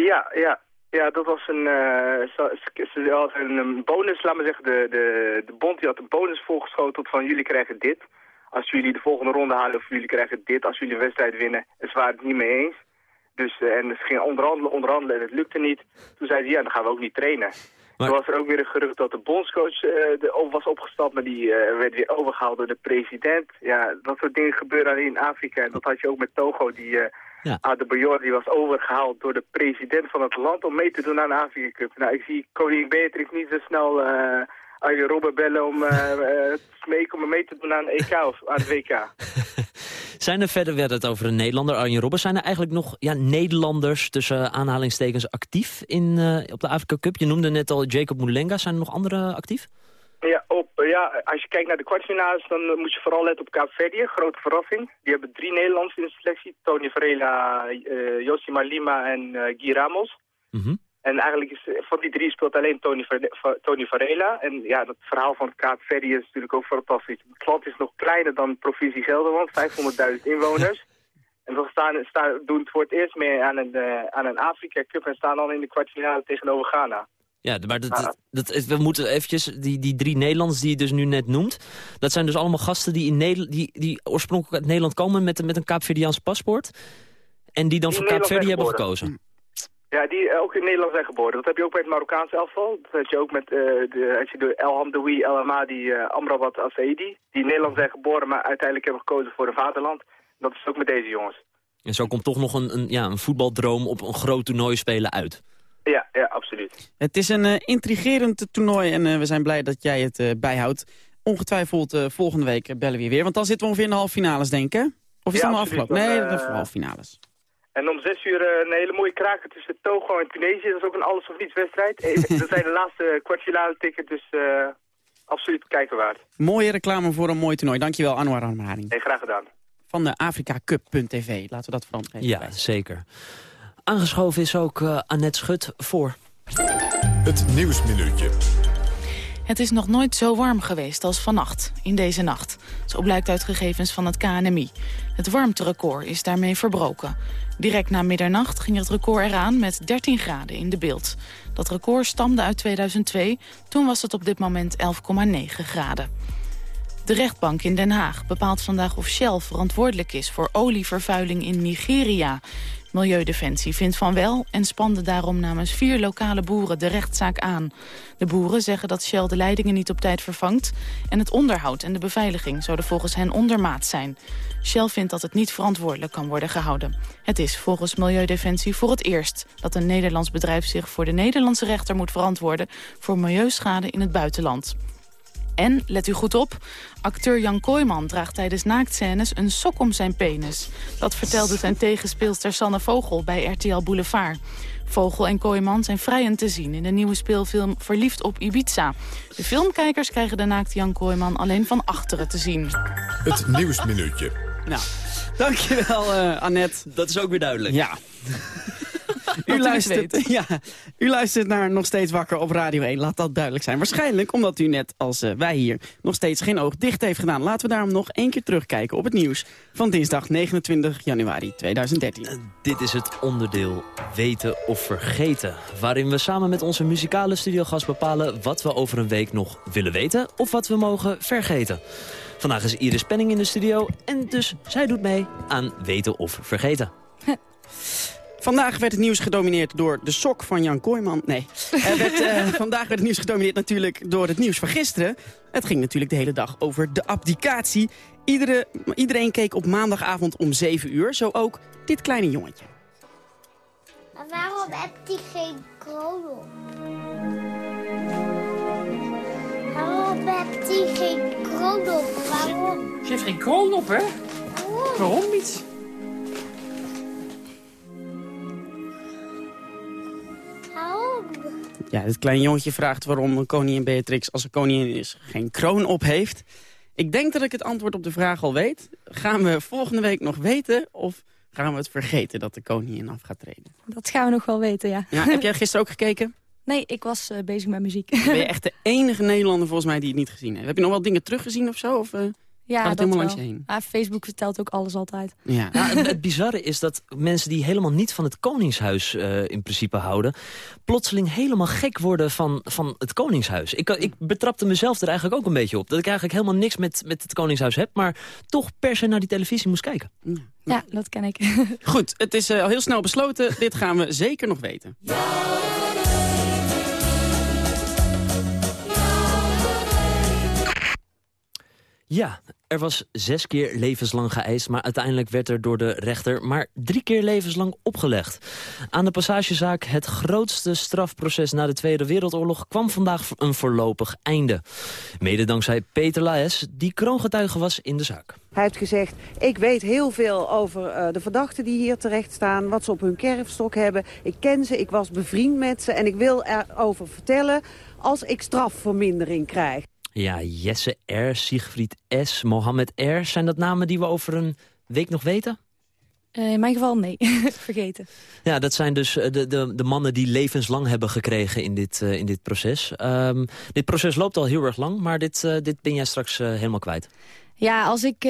Ja, ja. Ja, dat was een, uh, ze had een bonus, laat maar zeggen, de, de, de bond die had een bonus voorgeschoteld van jullie krijgen dit. Als jullie de volgende ronde halen of jullie krijgen dit als jullie een wedstrijd winnen. En ze waren het niet mee eens. Dus, uh, en ze gingen onderhandelen, onderhandelen en het lukte niet. Toen zeiden ze, ja, dan gaan we ook niet trainen. Maar... Toen was er ook weer een gerucht dat de bondscoach uh, de, was opgestapt, maar die uh, werd weer overgehaald door de president. Ja, dat soort dingen gebeuren in Afrika. En dat had je ook met Togo, die uh, ja. Adebayor, die was overgehaald door de president van het land om mee te doen aan de Afrika Cup. Nou, ik zie koningin Beatrix niet zo snel Arjen Robben bellen om *laughs* te smeken om mee te doen aan EK of aan het WK. *laughs* Zijn er verder, werd het over een Nederlander, Arjen Robben, zijn er eigenlijk nog ja, Nederlanders tussen aanhalingstekens actief in, uh, op de Afrika Cup? Je noemde net al Jacob Moulenga, zijn er nog andere actief? Ja, op, eh, ja, als je kijkt naar de kwartfinales, dan eh, moet je vooral letten op Kaapverdië. Grote verrassing. Die hebben drie Nederlanders in de selectie. Tony Varela, uh, Josima Lima en uh, Guy Ramos. En eigenlijk is van die drie speelt alleen Tony, Tony Varela. En ja, dat verhaal van Kaapverdië is natuurlijk ook fantastisch. Het land is nog kleiner dan provincie Gelderland, *laughs* 500.000 inwoners. En we staan, staan, doen het voor het eerst mee aan een, uh, aan een Afrika Cup en staan dan in de kwartfinale tegenover Ghana. Ja, maar dat, dat, we moeten eventjes, die, die drie Nederlanders die je dus nu net noemt... dat zijn dus allemaal gasten die, in Nederland, die, die oorspronkelijk uit Nederland komen met, met een Kaapverdiaans paspoort... en die dan voor Kaapverdi hebben gekozen. Ja, die ook in Nederland zijn geboren. Dat heb je ook bij het Marokkaanse elftal. Dat heb je ook met uh, de, als je de El Hamdoui, El Amadi, uh, Amrabat Al-Saidi... die in Nederland zijn geboren, maar uiteindelijk hebben gekozen voor een vaderland. Dat is ook met deze jongens. En zo komt toch nog een, een, ja, een voetbaldroom op een groot toernooi spelen uit. Ja, ja, absoluut. Het is een uh, intrigerend toernooi en uh, we zijn blij dat jij het uh, bijhoudt. Ongetwijfeld volgende week bellen we je weer, want dan zitten we ongeveer in de halve finales, denk ik, Of is ja, dat al afgelopen? Nee, dat is halve finales. En om zes uur een hele mooie kraker tussen Togo en Tunesië. Dat is ook een alles-of-niets wedstrijd. *laughs* dat zijn de laatste kwartfinale tickets, dus absoluut kijken waard. Mooie reclame voor een mooi toernooi. Dankjewel, Anwar Amrani. Hey, graag gedaan. Van de afrikacup.tv. Laten we dat vooral even Ja, bij. zeker. Aangeschoven is ook uh, Annette Schut voor. Het Nieuwsminuutje. Het is nog nooit zo warm geweest als vannacht, in deze nacht. Zo blijkt uit gegevens van het KNMI. Het warmterecord is daarmee verbroken. Direct na middernacht ging het record eraan met 13 graden in de beeld. Dat record stamde uit 2002, toen was het op dit moment 11,9 graden. De rechtbank in Den Haag bepaalt vandaag of Shell verantwoordelijk is voor olievervuiling in Nigeria. Milieudefensie vindt van wel en spande daarom namens vier lokale boeren de rechtszaak aan. De boeren zeggen dat Shell de leidingen niet op tijd vervangt... en het onderhoud en de beveiliging zouden volgens hen ondermaat zijn. Shell vindt dat het niet verantwoordelijk kan worden gehouden. Het is volgens Milieudefensie voor het eerst dat een Nederlands bedrijf zich voor de Nederlandse rechter moet verantwoorden... voor milieuschade in het buitenland. En, let u goed op, acteur Jan Kooijman draagt tijdens naaktscènes een sok om zijn penis. Dat vertelde zijn tegenspeelster Sanne Vogel bij RTL Boulevard. Vogel en Kooijman zijn vrijend te zien in de nieuwe speelfilm Verliefd op Ibiza. De filmkijkers krijgen de naakte Jan Kooijman alleen van achteren te zien. Het Nieuwsminuutje. Nou, dankjewel uh, Annette. Dat is ook weer duidelijk. Ja. *laughs* U luistert, *laughs* ja, u luistert naar Nog Steeds Wakker op Radio 1. Laat dat duidelijk zijn. Waarschijnlijk omdat u net als uh, wij hier nog steeds geen oog dicht heeft gedaan. Laten we daarom nog één keer terugkijken op het nieuws van dinsdag 29 januari 2013. Uh, dit is het onderdeel Weten of Vergeten. Waarin we samen met onze muzikale studiogast bepalen wat we over een week nog willen weten of wat we mogen vergeten. Vandaag is Iris Penning in de studio en dus zij doet mee aan Weten of Vergeten. *laughs* Vandaag werd het nieuws gedomineerd door de sok van Jan Kooijman. Nee, er werd, uh, *laughs* vandaag werd het nieuws gedomineerd natuurlijk door het nieuws van gisteren. Het ging natuurlijk de hele dag over de abdicatie. Iedere, iedereen keek op maandagavond om 7 uur, zo ook dit kleine jongetje. Maar waarom hebt hij geen kroon op? Waarom hebt hij geen kroon op? Waarom? Ze heeft geen kroon op, hè? Waarom? Waarom niet? Ja, dit kleine jongetje vraagt waarom koningin Beatrix, als ze koningin is, geen kroon op heeft. Ik denk dat ik het antwoord op de vraag al weet. Gaan we volgende week nog weten of gaan we het vergeten dat de koningin af gaat treden? Dat gaan we nog wel weten, ja. ja heb jij gisteren ook gekeken? *laughs* Nee, ik was uh, bezig met muziek. Ben je echt de enige Nederlander volgens mij die het niet gezien heeft? Heb je nog wel dingen teruggezien of zo? Of, uh... Ja, het dat helemaal wel. langs je heen? Ah, Facebook vertelt ook alles altijd. Ja. ja het, het, bizarre is dat mensen die helemaal niet van het Koningshuis uh, in principe houden... plotseling helemaal gek worden van, van het Koningshuis. Ik, ik betrapte mezelf er eigenlijk ook een beetje op. Dat ik eigenlijk helemaal niks met, met het Koningshuis heb... maar toch per se naar die televisie moest kijken. Ja, ja dat ken ik. *laughs* Goed, het is uh, al heel snel besloten. Dit gaan we zeker nog weten. Ja, er was zes keer levenslang geëist... maar uiteindelijk werd er door de rechter maar drie keer levenslang opgelegd. Aan de passagezaak het grootste strafproces na de Tweede Wereldoorlog... kwam vandaag een voorlopig einde. Mede dankzij Peter Laes, die kroongetuige was in de zaak. Hij heeft gezegd, ik weet heel veel over uh, de verdachten die hier terecht staan... wat ze op hun kerfstok hebben. Ik ken ze, ik was bevriend met ze en ik wil erover vertellen... als ik strafvermindering krijg. Ja, Jesse R., Siegfried S., Mohammed R. Zijn dat namen die we over een week nog weten? Eh, in mijn geval nee, *laughs* vergeten. Ja, dat zijn dus eh, de, de, de mannen die levenslang hebben gekregen in dit, uh, in dit proces. Um, dit proces loopt al heel erg lang, maar dit, uh, dit ben jij straks helemaal kwijt. Ja, als ik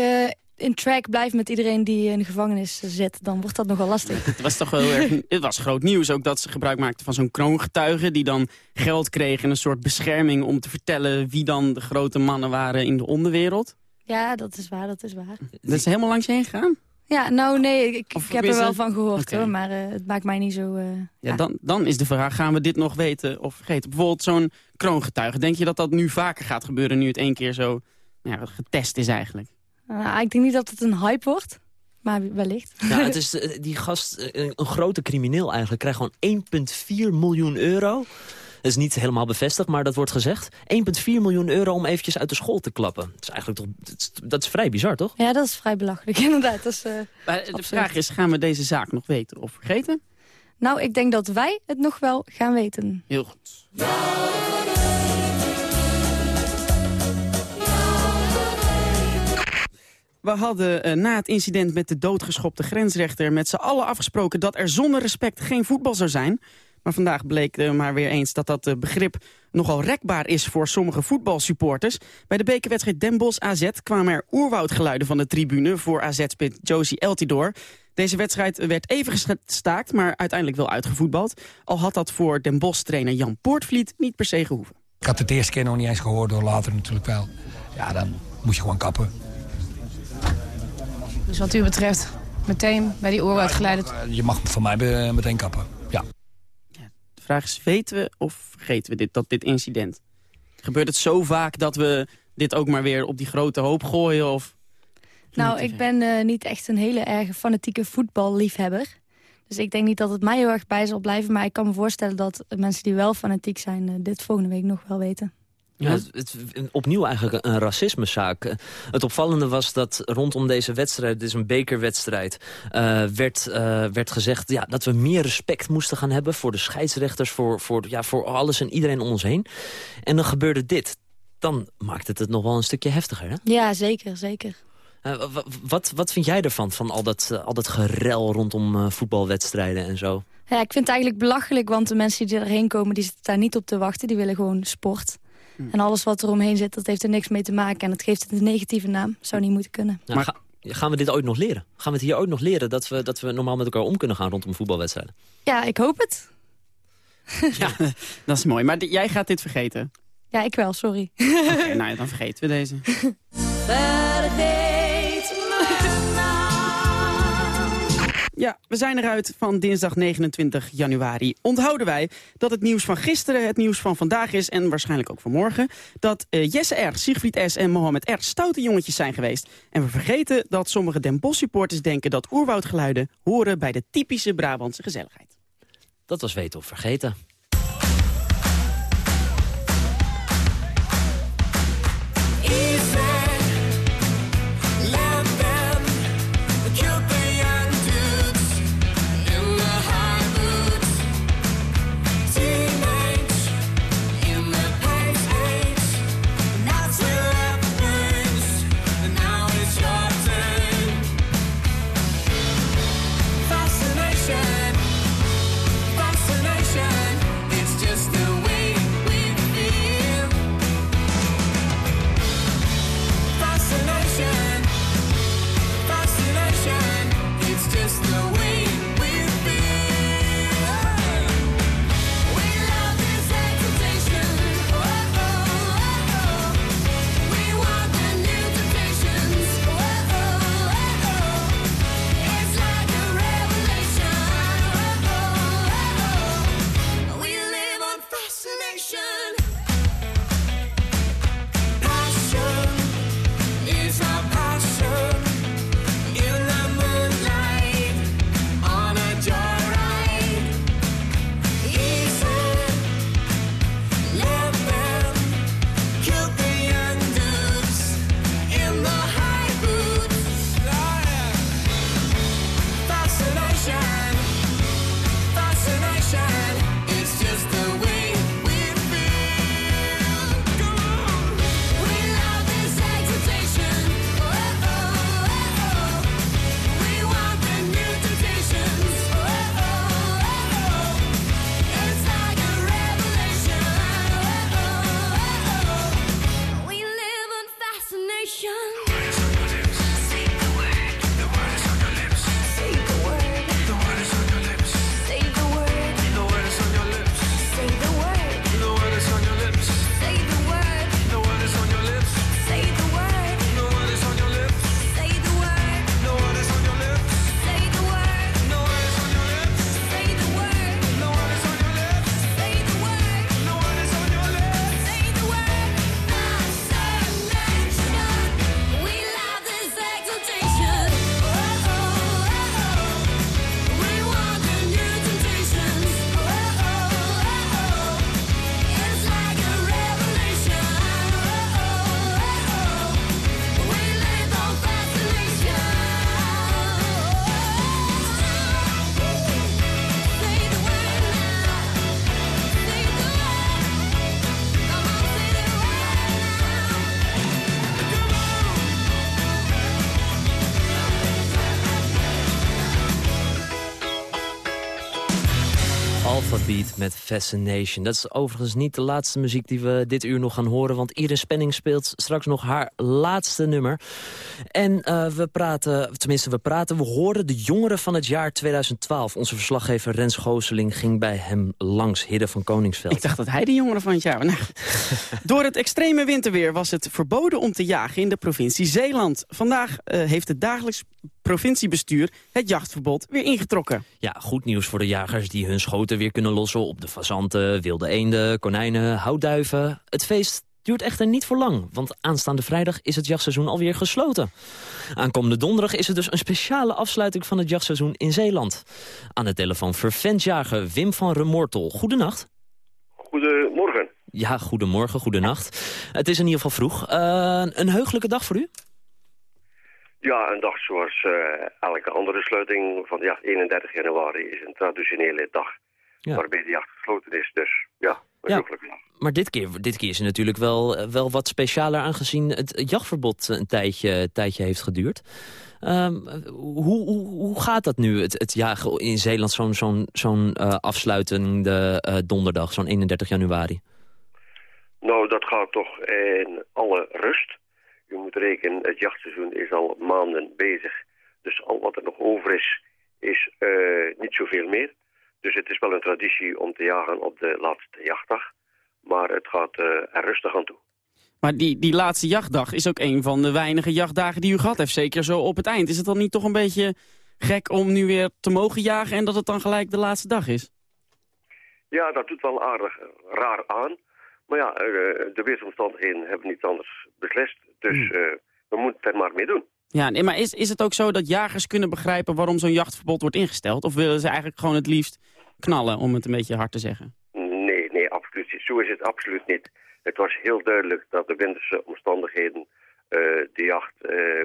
in track blijf met iedereen die in de gevangenis zit... dan wordt dat nogal lastig. *laughs* het was toch wel erg, *laughs* het was groot nieuws ook dat ze gebruik maakten van zo'n kroongetuige... die dan geld kreeg en een soort bescherming om te vertellen... wie dan de grote mannen waren in de onderwereld. Ja, dat is waar, dat is waar. Dat is helemaal langs je heen gegaan? Ja, nou nee, ik, ik heb er wel van gehoord okay. hoor, maar uh, het maakt mij niet zo... Uh, ja, ja, Dan, dan is de vraag, gaan we dit nog weten of vergeten? Bijvoorbeeld zo'n kroongetuige. Denk je dat dat nu vaker gaat gebeuren, nu het één keer zo nou ja, getest is eigenlijk? Uh, ik denk niet dat het een hype wordt, maar wellicht. Ja, het *laughs* is die gast, een, een grote crimineel eigenlijk, krijgt gewoon 1,4 miljoen euro... Dat is niet helemaal bevestigd, maar dat wordt gezegd. 1,4 miljoen euro om eventjes uit de school te klappen. Dat is eigenlijk toch, dat is, dat is vrij bizar, toch? Ja, dat is vrij belachelijk, *laughs* inderdaad. Dat is, uh, maar de vraag is, gaan we deze zaak nog weten of vergeten? Nou, ik denk dat wij het nog wel gaan weten. Heel goed. We hadden uh, na het incident met de doodgeschopte grensrechter... met z'n allen afgesproken dat er zonder respect geen voetbal zou zijn... Maar vandaag bleek uh, maar weer eens dat dat uh, begrip nogal rekbaar is voor sommige voetbalsupporters. Bij de bekerwedstrijd Den Bosch AZ kwamen er oerwoudgeluiden van de tribune voor AZ-spit Josie Eltidoor. Deze wedstrijd werd even gestaakt, maar uiteindelijk wel uitgevoetbald. Al had dat voor Den Bosch-trainer Jan Poortvliet niet per se gehoeven. Ik had het eerste keer nog niet eens gehoord, door later natuurlijk wel. Ja, dan moet je gewoon kappen. Dus wat u betreft, meteen bij die oerwoudgeluiden... Ja, je mag van mij meteen kappen, ja. De vraag is, weten we of vergeten we dit, dat dit incident? Gebeurt het zo vaak dat we dit ook maar weer op die grote hoop gooien? Of... Nou, ik ben uh, niet echt een hele erg fanatieke voetballiefhebber. Dus ik denk niet dat het mij heel erg bij zal blijven. Maar ik kan me voorstellen dat mensen die wel fanatiek zijn... Uh, dit volgende week nog wel weten. Ja, het, het, opnieuw eigenlijk een racismezaak. Het opvallende was dat rondom deze wedstrijd, dit is een bekerwedstrijd... Uh, werd, uh, werd gezegd ja, dat we meer respect moesten gaan hebben... voor de scheidsrechters, voor, voor, ja, voor alles en iedereen om ons heen. En dan gebeurde dit. Dan maakt het het nog wel een stukje heftiger, hè? Ja, zeker, zeker. Uh, wat, wat vind jij ervan, van al dat, al dat gerel rondom voetbalwedstrijden en zo? Ja, ik vind het eigenlijk belachelijk, want de mensen die erheen komen... die zitten daar niet op te wachten, die willen gewoon sport... En alles wat er omheen zit, dat heeft er niks mee te maken. En dat geeft het een negatieve naam. Zou niet moeten kunnen. Nou, maar... ga, gaan we dit ooit nog leren? Gaan we het hier ooit nog leren dat we, dat we normaal met elkaar om kunnen gaan rondom voetbalwedstrijden? Ja, ik hoop het. ja, *laughs* dat is mooi. Maar jij gaat dit vergeten? Ja, ik wel, sorry. Oké, okay, nou dan vergeten we deze. *laughs* Ja, we zijn eruit van dinsdag 29 januari. Onthouden wij dat het nieuws van gisteren het nieuws van vandaag is... en waarschijnlijk ook van morgen... dat uh, Jesse R., Siegfried S. en Mohammed R. stoute jongetjes zijn geweest. En we vergeten dat sommige Den Bosch supporters denken... dat oerwoudgeluiden horen bij de typische Brabantse gezelligheid. Dat was weten of vergeten. Met Fascination. Dat is overigens niet de laatste muziek die we dit uur nog gaan horen... want Iris Spenning speelt straks nog haar laatste nummer. En uh, we praten, tenminste we praten, we horen de jongeren van het jaar 2012. Onze verslaggever Rens Gooseling ging bij hem langs, Hidde van Koningsveld. Ik dacht dat hij de jongeren van het jaar was. Nou, *laughs* door het extreme winterweer was het verboden om te jagen in de provincie Zeeland. Vandaag uh, heeft het dagelijks provinciebestuur het jachtverbod weer ingetrokken. Ja, goed nieuws voor de jagers die hun schoten weer kunnen lossen op de fazanten, wilde eenden, konijnen, houtduiven. Het feest duurt echter niet voor lang, want aanstaande vrijdag is het jachtseizoen alweer gesloten. Aankomende donderdag is er dus een speciale afsluiting van het jachtseizoen in Zeeland. Aan de telefoon vervent jager Wim van Remortel. Goedenacht. Goedemorgen. Ja, goedemorgen, goedenacht. Het is in ieder geval vroeg. Uh, een heugelijke dag voor u? Ja, een dag zoals uh, elke andere sluiting van ja, 31 januari is een traditionele dag waarbij de jacht gesloten is. Dus ja, een ja. Maar dit keer, dit keer is het natuurlijk wel, wel wat specialer aangezien het jachtverbod een tijdje, tijdje heeft geduurd. Um, hoe, hoe, hoe gaat dat nu, het, het jagen in Zeeland, zo'n zo'n zo'n uh, afsluitende uh, donderdag, zo'n 31 januari? Nou, dat gaat toch in alle rust. U moet rekenen, het jachtseizoen is al maanden bezig. Dus al wat er nog over is, is uh, niet zoveel meer. Dus het is wel een traditie om te jagen op de laatste jachtdag. Maar het gaat uh, er rustig aan toe. Maar die, die laatste jachtdag is ook een van de weinige jachtdagen die u gehad heeft. Zeker zo op het eind. Is het dan niet toch een beetje gek om nu weer te mogen jagen... en dat het dan gelijk de laatste dag is? Ja, dat doet wel aardig raar aan. Maar ja, de weersomstandigheden hebben niets anders beslist. Dus uh, we moeten er maar mee doen. Ja, nee, maar is, is het ook zo dat jagers kunnen begrijpen waarom zo'n jachtverbod wordt ingesteld? Of willen ze eigenlijk gewoon het liefst knallen, om het een beetje hard te zeggen? Nee, nee, absoluut niet. Zo is het absoluut niet. Het was heel duidelijk dat de winterse omstandigheden uh, de jacht uh,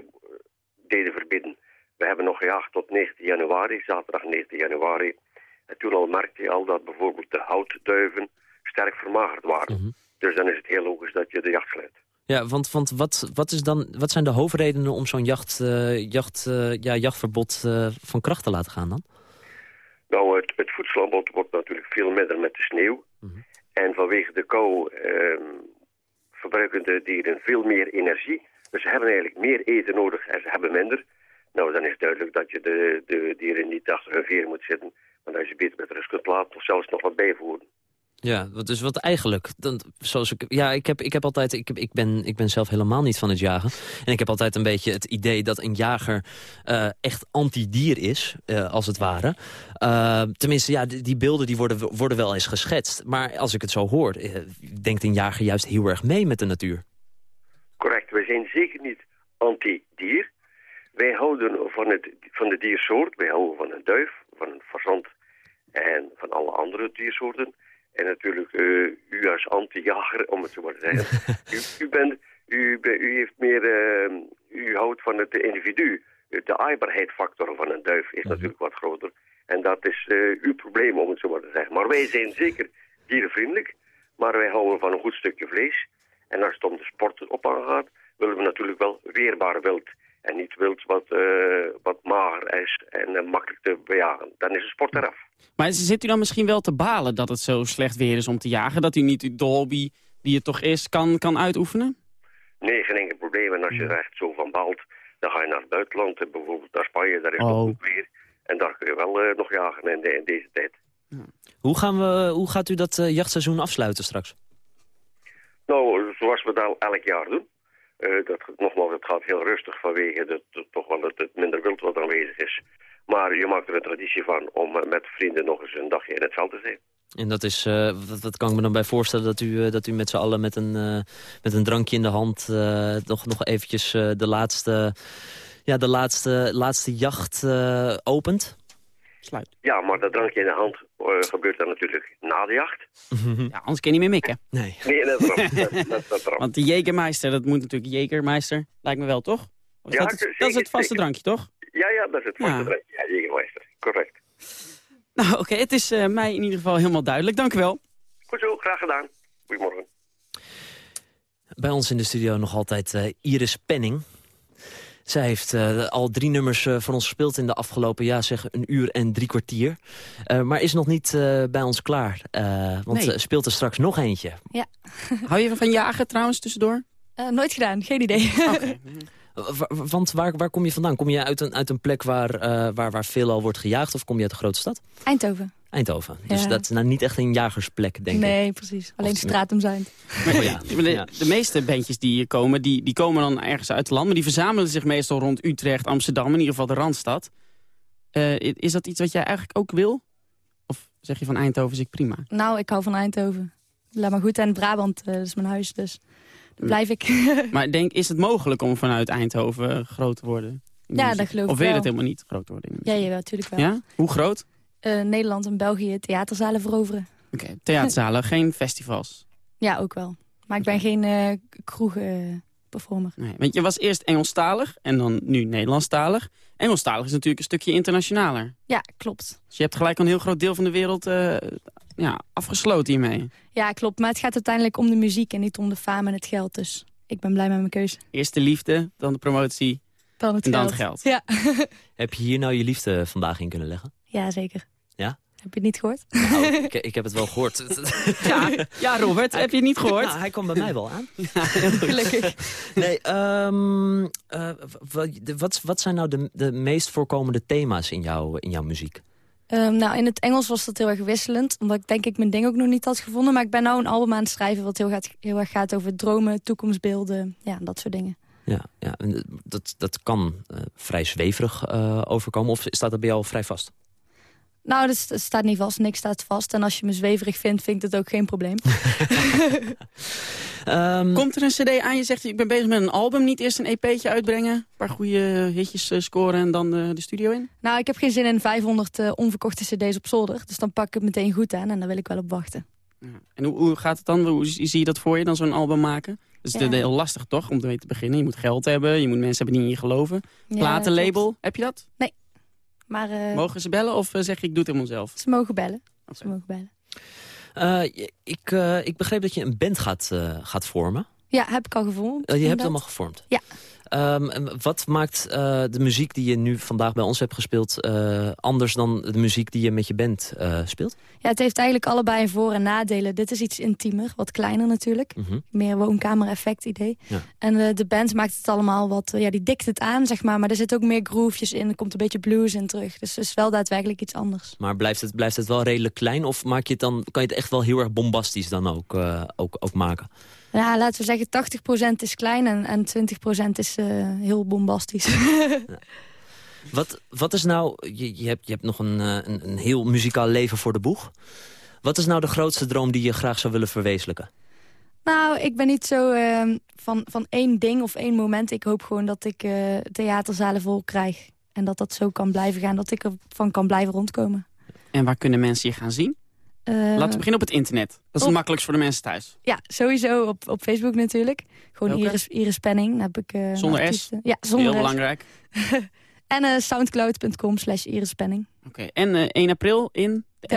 deden verbieden. We hebben nog gejaagd tot 19 januari, zaterdag 19 januari. En toen al merkte je al dat bijvoorbeeld de houtduiven sterk vermagerd waren. Mm -hmm. Dus dan is het heel logisch dat je de jacht sluit. Ja, want, want wat, wat, is dan, wat zijn de hoofdredenen om zo'n jacht, uh, jacht, uh, ja, jachtverbod uh, van kracht te laten gaan dan? Nou, het, het voedselverbod wordt natuurlijk veel minder met de sneeuw. Mm -hmm. En vanwege de kou verbruiken de dieren veel meer energie. Dus ze hebben eigenlijk meer eten nodig en ze hebben minder. Nou, dan is duidelijk dat je de, de dieren niet achter hun veer moet zitten. Maar dat je beter met rust kunt laten of zelfs nog wat bijvoeren. Ja, dus wat eigenlijk, dan, zoals ik, ja, ik heb, ik heb altijd, ik, ik, ben, ik ben zelf helemaal niet van het jagen. En ik heb altijd een beetje het idee dat een jager uh, echt anti-dier is, uh, als het ware. Uh, tenminste, ja, die, die, beelden die worden, worden wel eens geschetst. Maar als ik het zo hoor, denkt een jager juist heel erg mee met de natuur. Correct, wij zijn zeker niet anti-dier. Wij houden van, het, van de diersoort, wij houden van een duif, van een fazant en van alle andere diersoorten. En natuurlijk uh, u als anti-jager, om het zo maar te zeggen. *laughs* u, u, bent, u, u heeft meer, uh, u houdt van het individu. De aaibaarheidsfactor van een duif is natuurlijk wat groter. En dat is uh, uw probleem, om het zo maar te zeggen. Maar wij zijn zeker dierenvriendelijk. Maar wij houden van een goed stukje vlees. En als het om de sport op aangaat, willen we natuurlijk wel weerbaar wild. En niet wild wat, uh, wat mager is en uh, makkelijk te bejagen. Dan is de sport eraf. Maar zit u dan misschien wel te balen dat het zo slecht weer is om te jagen? Dat u niet de hobby die het toch is kan, kan uitoefenen? Nee, geen enkel probleem. En als je er echt zo van baalt, dan ga je naar het buitenland. Bijvoorbeeld naar Spanje, daar is het oh. goed weer. En daar kun je wel uh, nog jagen in, de, in, deze tijd. Ja. Hoe, gaan we, hoe gaat u dat jachtseizoen afsluiten straks? Nou, zoals we dat elk jaar doen. Uh, dat, nogmaals, het gaat heel rustig vanwege de, toch wel het, minder wild wat aanwezig is. Maar je maakt er een traditie van om uh, met vrienden nog eens een dagje in het veld te zijn. En dat is, uh, wat, wat, kan ik me dan bij voorstellen, dat u, dat u met z'n allen met een, met een drankje in de hand nog, nog eventjes de laatste, ja, de laatste, laatste jacht opent? Sluit. Ja, maar dat drankje in de hand uh, gebeurt dan natuurlijk na de jacht. *laughs* ja, anders kun je niet meer mikken. Nee. *laughs* Nee, dat dat, dat Want die Jegermeister, dat moet natuurlijk Jegermeister, lijkt me wel, toch? Of ja, dat, is, zeker, dat is het vaste zeker. drankje, toch? Ja, ja, dat is het vaste ja. drankje. Ja, Jegermeister, correct. Nou, oké, okay, het is uh, mij in ieder geval helemaal duidelijk. Dank u wel. Goed zo, graag gedaan. Goedemorgen. Bij ons in de studio nog altijd uh, Iris Penning. Zij heeft uh, al drie nummers uh, van ons gespeeld in de afgelopen, ja, zeg een uur en drie kwartier. Uh, maar is nog niet bij ons klaar. want Nee. speelt er straks nog eentje. Ja. *laughs* Hou je van jagen trouwens tussendoor? Eh, nooit gedaan, geen idee. *laughs* Wa- Want waar, waar kom je vandaan? Kom je uit een, uit een plek waar, eh, waar, waar veelal wordt gejaagd... of kom je uit een grote stad? Eindhoven. Eindhoven. Dus Ja. dat is nou niet echt een jagersplek, denk ik. nee, precies. Alleen stratum zijn. Maar Oh ja. de, de meeste bandjes die hier komen, die, die komen dan ergens uit het land. Maar die verzamelen zich meestal rond Utrecht, Amsterdam, in ieder geval de Randstad. Eh, is dat iets wat jij eigenlijk ook wil? Of zeg je van Eindhoven is ik prima? Nou, ik hou van Eindhoven. Laat maar goed. En Brabant, eh, dat is mijn huis, dus daar blijf ik. *laughs* Maar denk, is het mogelijk om vanuit Eindhoven groot te worden? Ja, muziek? dat geloof Of ik wil je dat helemaal niet groot worden? in de ja, jawel, natuurlijk wel. Ja? Hoe groot? Eh, Nederland en België theaterzalen veroveren. Oké, theaterzalen, *laughs* geen festivals. Ja, ook wel. Maar ik ben geen eh kroeg-performer. Nee, want je was eerst Engelstalig en dan nu Nederlandstalig. Engelstalig is natuurlijk een stukje internationaler. ja, klopt. Dus je hebt gelijk een heel groot deel van de wereld eh, ja, afgesloten hiermee. Ja, klopt. Maar het gaat uiteindelijk om de muziek en niet om de faam en het geld. Dus ik ben blij met mijn keuze. Eerst de liefde, dan de promotie Dan het en dan geld. het geld. Ja. *laughs* Heb je hier nou je liefde vandaag in kunnen leggen? ja, zeker. Heb je het niet gehoord? Nou, *laughs* ik, ik heb het wel gehoord. *laughs* Ja, ja Robert, heb je het niet gehoord? Nou, hij kwam bij mij wel aan. *laughs* Gelukkig. Nee, ehm, eh, wat, wat, zijn nou de, de meest voorkomende thema's in, jouw in jouw muziek? Ehm, nou, in het Engels was dat heel erg wisselend. Omdat ik denk ik mijn ding ook nog niet had gevonden. Maar ik ben nou een album aan het schrijven wat heel, gaat, heel erg gaat over dromen, toekomstbeelden. Ja, dat soort dingen. Ja, ja en dat, dat kan eh, vrij zweverig eh, overkomen. Of staat dat bij jou vrij vast? Nou, het het staat niet vast. Niks staat vast. En als je me zweverig vindt, vind ik dat ook geen probleem. *laughs* Ehm, Komt er een cd aan, je zegt ik ben bezig met een album, niet eerst een EP'tje uitbrengen. Een paar goede hitjes eh, scoren en dan eh, de studio in? nou, ik heb geen zin in 500 eh, onverkochte cd's op zolder. Dus dan pak ik het meteen goed aan en daar wil ik wel op wachten. En hoe, hoe gaat het dan? Hoe zie je dat voor je, dan zo'n album maken? Dat is Ja. heel lastig toch, om ermee te beginnen. Je moet geld hebben, je moet mensen hebben die in je geloven. Ja, Platenlabel, heb je dat? Maar eh, Mogen ze bellen of eh, zeg je ik doe het helemaal zelf? ze mogen bellen. Ze mogen bellen. eh, ik, eh, ik begreep dat je een band gaat, eh, gaat vormen. Ja, heb ik al gevonden. Eh, je hebt hem al gevormd? Ja. Ehm, wat maakt eh, de muziek die je nu vandaag bij ons hebt gespeeld... eh, anders dan de muziek die je met je band eh, speelt? Ja, het heeft eigenlijk allebei voor- en nadelen. Dit is iets intiemer, wat kleiner natuurlijk. Mhm. Meer woonkamer-effect idee. Ja. En de band maakt het allemaal wat... ja, die dikt het aan, zeg maar. Maar er zitten ook meer groovejes in. Er komt een beetje blues in terug. Dus het is wel daadwerkelijk iets anders. Maar blijft het, blijft het wel redelijk klein? Of maak je het dan, kan je het echt wel heel erg bombastisch dan ook, ook, ook maken? Ja, laten we zeggen 80% is klein en, en 20% is eh, heel bombastisch. *laughs* Wat, wat is nou, je, je, hebt, je hebt nog een, eh, een, een heel muzikaal leven voor de boeg. Wat is nou de grootste droom die je graag zou willen verwezenlijken? nou, ik ben niet zo eh, van, van één ding of één moment. Ik hoop gewoon dat ik eh, theaterzalen vol krijg. En dat dat zo kan blijven gaan, dat ik ervan kan blijven rondkomen. En waar kunnen mensen je gaan zien? Eh, Laten we beginnen op het internet. Dat is het makkelijkst voor de mensen thuis. Ja, sowieso op, op Facebook natuurlijk. Gewoon? Iris, Iris Penning. Dan heb ik, eh, Zonder S? Ja, zonder Heel S. belangrijk. *laughs* En eh, soundcloud.com slash Iris Penning. Oké, en eh, 1 april in de, De.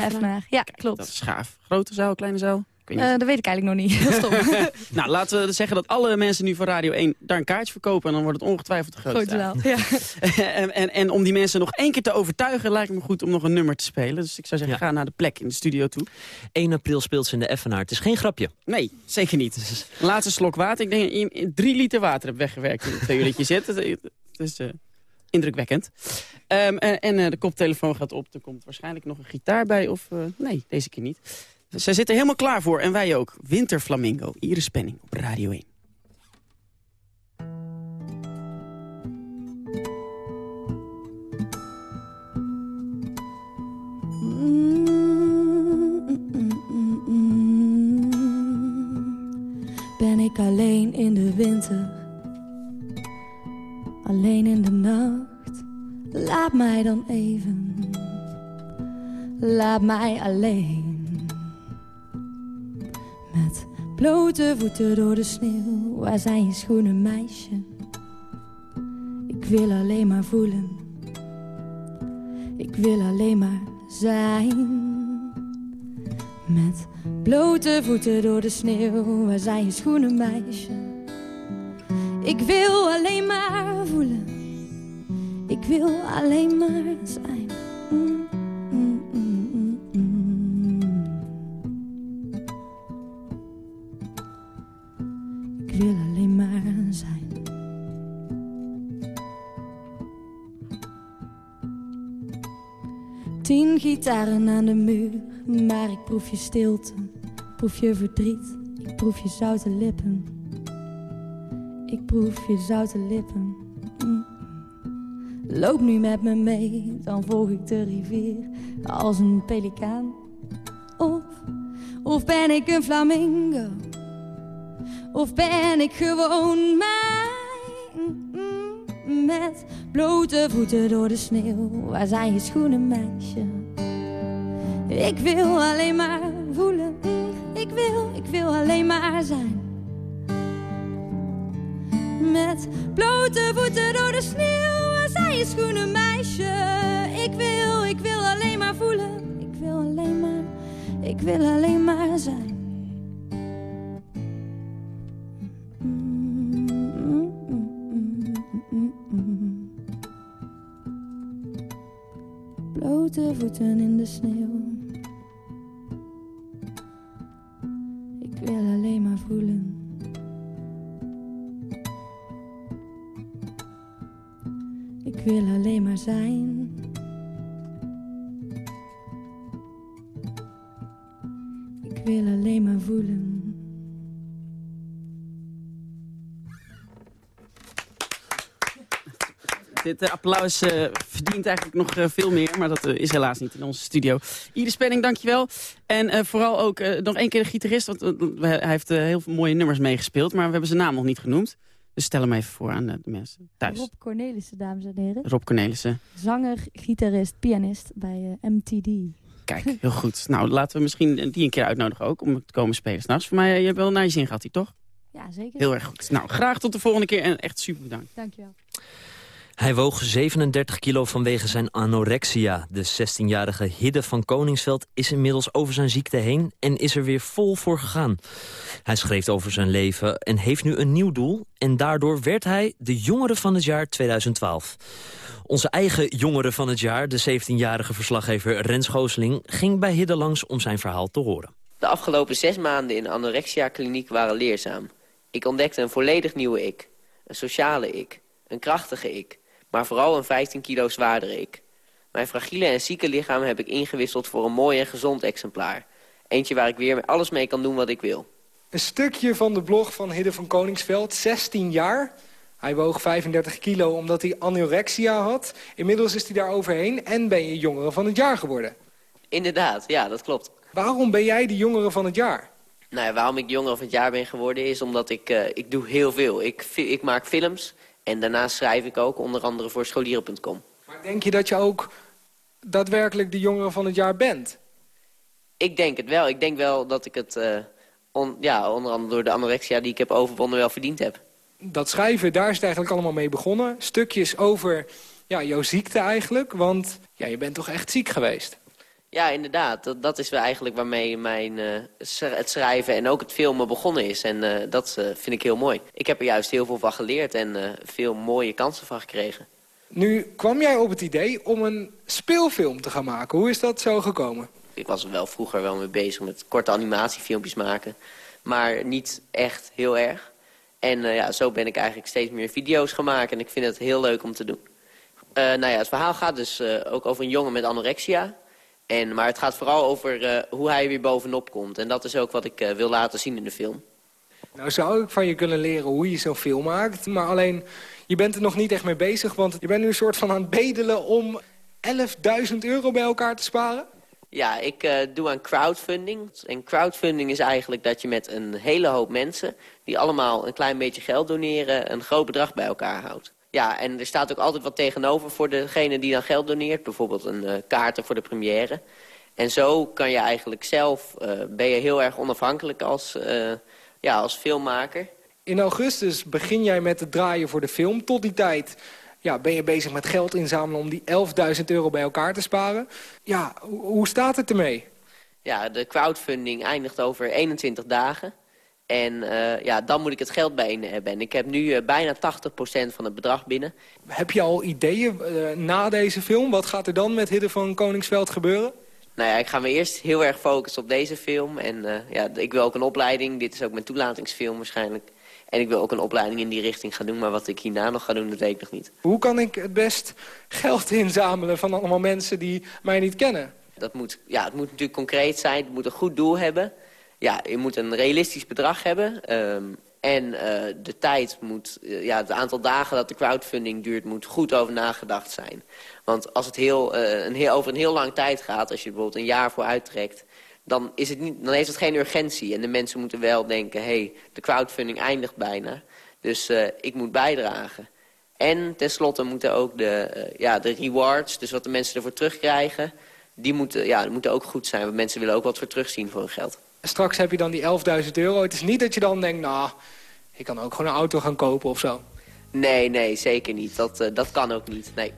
Ja, Dat klopt. is gaaf. Grote zaal, kleine zaal? Eh, dat weet ik eigenlijk nog niet. *laughs* Heel stom. *laughs* nou, laten we zeggen dat alle mensen nu van Radio 1 daar een kaartje verkopen... en dan wordt het ongetwijfeld de grootste Grote zaal. zaal. Ja. *laughs* en, en, en om die mensen nog één keer te overtuigen... lijkt me goed om nog een nummer te spelen. Dus ik zou zeggen, ga naar de plek in de studio toe. 1 april speelt ze in de Effenaar. Het is geen grapje. Nee, zeker niet. Laatste slok water. Ik denk dat je in drie liter water hebt weggewerkt in de twee uur dat je zit. Dat is eh, indrukwekkend. Ehm, en en eh, de koptelefoon gaat op. Er komt waarschijnlijk nog een gitaar bij. Of eh, nee, deze keer niet. Zij zitten helemaal klaar voor. En wij ook. Winterflamingo. Iris Penning op Radio 1. Ben ik alleen in de winter, alleen in de nacht. Laat mij dan even, laat mij alleen. Met blote voeten door de sneeuw, waar zijn je schoenen, meisje? Ik wil alleen maar voelen, ik wil alleen maar zijn. Met blote voeten door de sneeuw, waar zijn je schoenen, meisje? Ik wil alleen maar voelen, Ik wil alleen maar zijn. Wil alleen maar zijn. Tien gitaren aan de muur, maar ik proef je stilte, proef je verdriet, ik proef je zoute lippen. Ik proef je zoute lippen. Mm. Loop nu met me mee, dan volg ik de rivier als een pelikaan. Of, of ben ik een flamingo? Of ben ik gewoon mij? Mm, Met blote voeten door de sneeuw. Waar zijn je schoenen, meisje? Ik wil alleen maar voelen. Ik wil, ik wil alleen maar zijn. Met blote voeten door de sneeuw. Waar zijn je schoenen, meisje? Ik wil, ik wil alleen maar voelen. Ik wil alleen maar, ik wil alleen maar zijn. In de sneeuw. Ik wil alleen maar voelen. Ik wil alleen maar zijn. Dit applaus eh, verdient eigenlijk nog eh, veel meer, maar dat eh, is helaas niet in onze studio. Ieder Spenning, dankjewel. En vooral ook nog één keer de gitarist, want hij heeft heel veel mooie nummers meegespeeld, maar we hebben zijn naam nog niet genoemd. Dus stel hem even voor aan de mensen thuis. Rob Cornelissen, dames en heren. Rob Cornelissen. Zanger, gitarist, pianist bij MTD. Kijk, *laughs* heel goed. Nou, laten we misschien die een keer uitnodigen ook om te komen spelen s'nachts. Voor mij, je hebt wel naar je zin gehad, hier, toch? Ja, zeker. Heel erg goed. Nou, graag tot de volgende keer en echt super bedankt. Dankjewel. Hij woog 37 kilo vanwege zijn anorexia. De 16-jarige Hidde van Koningsveld is inmiddels over zijn ziekte heen... en is er weer vol voor gegaan. Hij schreef over zijn leven en heeft nu een nieuw doel... en daardoor werd hij de jongere van het jaar 2012. Onze eigen jongere van het jaar, de 17-jarige verslaggever Rens Gooseling... ging bij Hidde langs om zijn verhaal te horen. De afgelopen zes maanden in de anorexia-kliniek waren leerzaam. Ik ontdekte een volledig nieuwe ik. Een sociale ik. Een krachtige ik. Maar vooral een 15 kilo zwaardere ik. Mijn fragiele en zieke lichaam heb ik ingewisseld voor een mooi en gezond exemplaar. Eentje waar ik weer alles mee kan doen wat ik wil. Een stukje van de blog van Hidde van Koningsveld, 16 jaar. Hij woog 35 kilo omdat hij anorexia had. Inmiddels is hij daar overheen en ben je jongere van het jaar geworden. Inderdaad, ja, dat klopt. Waarom ben jij de jongere van het jaar? Nou ja, waarom ik jongere van het jaar ben geworden is omdat ik, eh, ik doe heel veel. Ik, ik maak films en daarnaast schrijf ik ook, onder andere voor scholieren.com. Maar denk je dat je ook daadwerkelijk de jongere van het jaar bent? Ik denk het wel. Ik denk wel dat ik het, eh, on- ja, onder andere door de anorexia die ik heb overwonnen, wel verdiend heb. Dat schrijven, daar is het eigenlijk allemaal mee begonnen. Stukjes over ja, jouw ziekte eigenlijk, want ja, je bent toch echt ziek geweest? Ja, inderdaad. Dat, dat is eigenlijk waarmee mijn, eh, het schrijven en ook het filmen begonnen is. En eh, dat eh, vind ik heel mooi. Ik heb er juist heel veel van geleerd en veel mooie kansen van gekregen. Nu kwam jij op het idee om een speelfilm te gaan maken. Hoe is dat zo gekomen? Ik was er wel vroeger wel mee bezig met korte animatiefilmpjes maken. Maar niet echt heel erg. En ja, zo ben ik eigenlijk steeds meer video's gaan maken. En ik vind het heel leuk om te doen. Nou ja, het verhaal gaat dus ook over een jongen met anorexia. En, maar het gaat vooral over eh, hoe hij weer bovenop komt. En dat is ook wat ik eh, wil laten zien in de film. Nou zou ik van je kunnen leren hoe je zo'n film maakt. Maar alleen, je bent er nog niet echt mee bezig. Want je bent nu een soort van aan het bedelen om 11.000 euro bij elkaar te sparen. Ja, ik eh, doe aan crowdfunding. En crowdfunding is eigenlijk dat je met een hele hoop mensen... die allemaal een klein beetje geld doneren... een groot bedrag bij elkaar houdt. Ja, en er staat ook altijd wat tegenover voor degene die dan geld doneert. Bijvoorbeeld een eh, kaarten voor de première. En zo kan je eigenlijk zelf... eh, ben je heel erg onafhankelijk als, eh, ja, als filmmaker. In augustus begin jij met het draaien voor de film. Tot die tijd ja, ben je bezig met geld inzamelen om die 11.000 euro bij elkaar te sparen. Ja, ho- hoe staat het ermee? Ja, de crowdfunding eindigt over 21 dagen. En eh, ja, dan moet ik het geld bijeen hebben. En ik heb nu uh, bijna 80% van het bedrag binnen. Heb je al ideeën uh, na deze film? Wat gaat er dan met Hidde van Koningsveld gebeuren? Nou ja, ik ga me eerst heel erg focussen op deze film. En ja, ik wil ook een opleiding. Dit is ook mijn toelatingsfilm waarschijnlijk. En ik wil ook een opleiding in die richting gaan doen. Maar wat ik hierna nog ga doen, dat weet ik nog niet. Hoe kan ik het best geld inzamelen van allemaal mensen die mij niet kennen? Dat moet, ja, het moet natuurlijk concreet zijn. Het moet een goed doel hebben. Ja, je moet een realistisch bedrag hebben. Um, en uh, de tijd moet, uh, ja, het aantal dagen dat de crowdfunding duurt, moet goed over nagedacht zijn. Want als het heel, uh, een heel, over een heel lang tijd gaat, als je bijvoorbeeld een jaar voor uittrekt, dan, is het niet, dan heeft het geen urgentie. En de mensen moeten wel denken, hey, de crowdfunding eindigt bijna. Dus ik moet bijdragen. En tenslotte moeten ook de, ja, de rewards, dus wat de mensen ervoor terugkrijgen, die moeten, ja, moeten ook goed zijn. Want mensen willen ook wat voor terugzien voor hun geld. Straks heb je dan die 11.000 euro. Het is niet dat je dan denkt, nou, ik kan ook gewoon een auto gaan kopen of zo. Nee, nee, zeker niet. Dat, uh, dat kan ook niet, nee.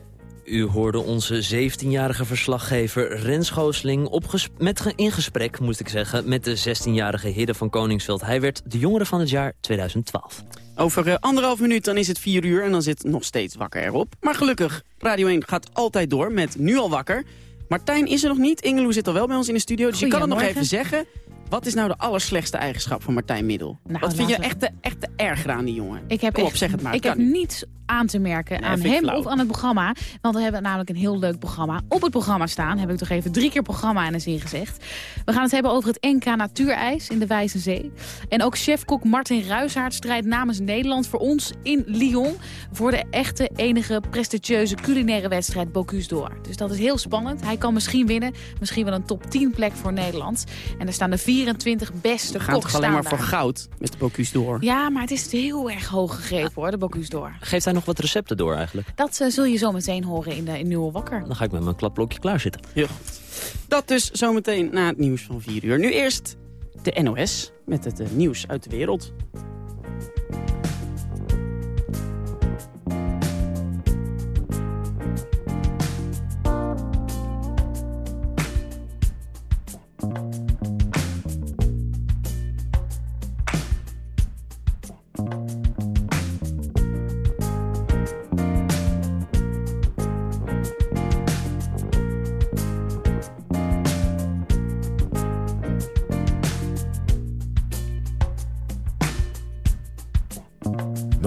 U hoorde onze 17-jarige verslaggever Rens Goosling met in gesprek, moest ik zeggen, met de 16-jarige Hidde van Koningsveld. Hij werd de jongere van het jaar 2012. Over uh, anderhalf minuut dan is het 4 uur en dan zit nog steeds wakker erop. Maar gelukkig, Radio 1 gaat altijd door met Nu al wakker. Martijn is er nog niet, Ingeloe zit al wel bij ons in de studio, dus je kan het nog even zeggen. Wat is nou de allerslechtste eigenschap van Martijn Middel? Nou, Wat vind je echt de, echt de erger aan die jongen? Ik heb Kom op, echt, zeg het maar. Ik heb niet. niets aan te merken Nee, aan hem of aan het programma. Want we hebben namelijk een heel leuk programma. Op het programma staan heb ik toch even drie keer programma in de zin gezegd. We gaan het hebben over het NK Natuurijs in de Wijze Zee. En ook chefkok Martin Ruishaard strijdt namens Nederland voor ons in Lyon... voor de echte enige prestigieuze culinaire wedstrijd Bocuse d'Or. Dus dat is heel spannend. Hij kan misschien winnen. Misschien wel een top 10 plek voor Nederland. En er staan de 24 beste koks toch alleen maar staan voor goud met de Bocuse d'Or. Ja, maar het is heel erg hoog gegrepen hoor, de Bocuse d'Or. Geeft hij nog wat recepten door eigenlijk? Dat eh, zul je zo meteen horen in, de, in Nieuwe Wakker. Dan ga ik met mijn kladblokje klaarzitten. Goed. Dat dus zometeen na het nieuws van 4 uur. Nu eerst de NOS met het eh, nieuws uit de wereld.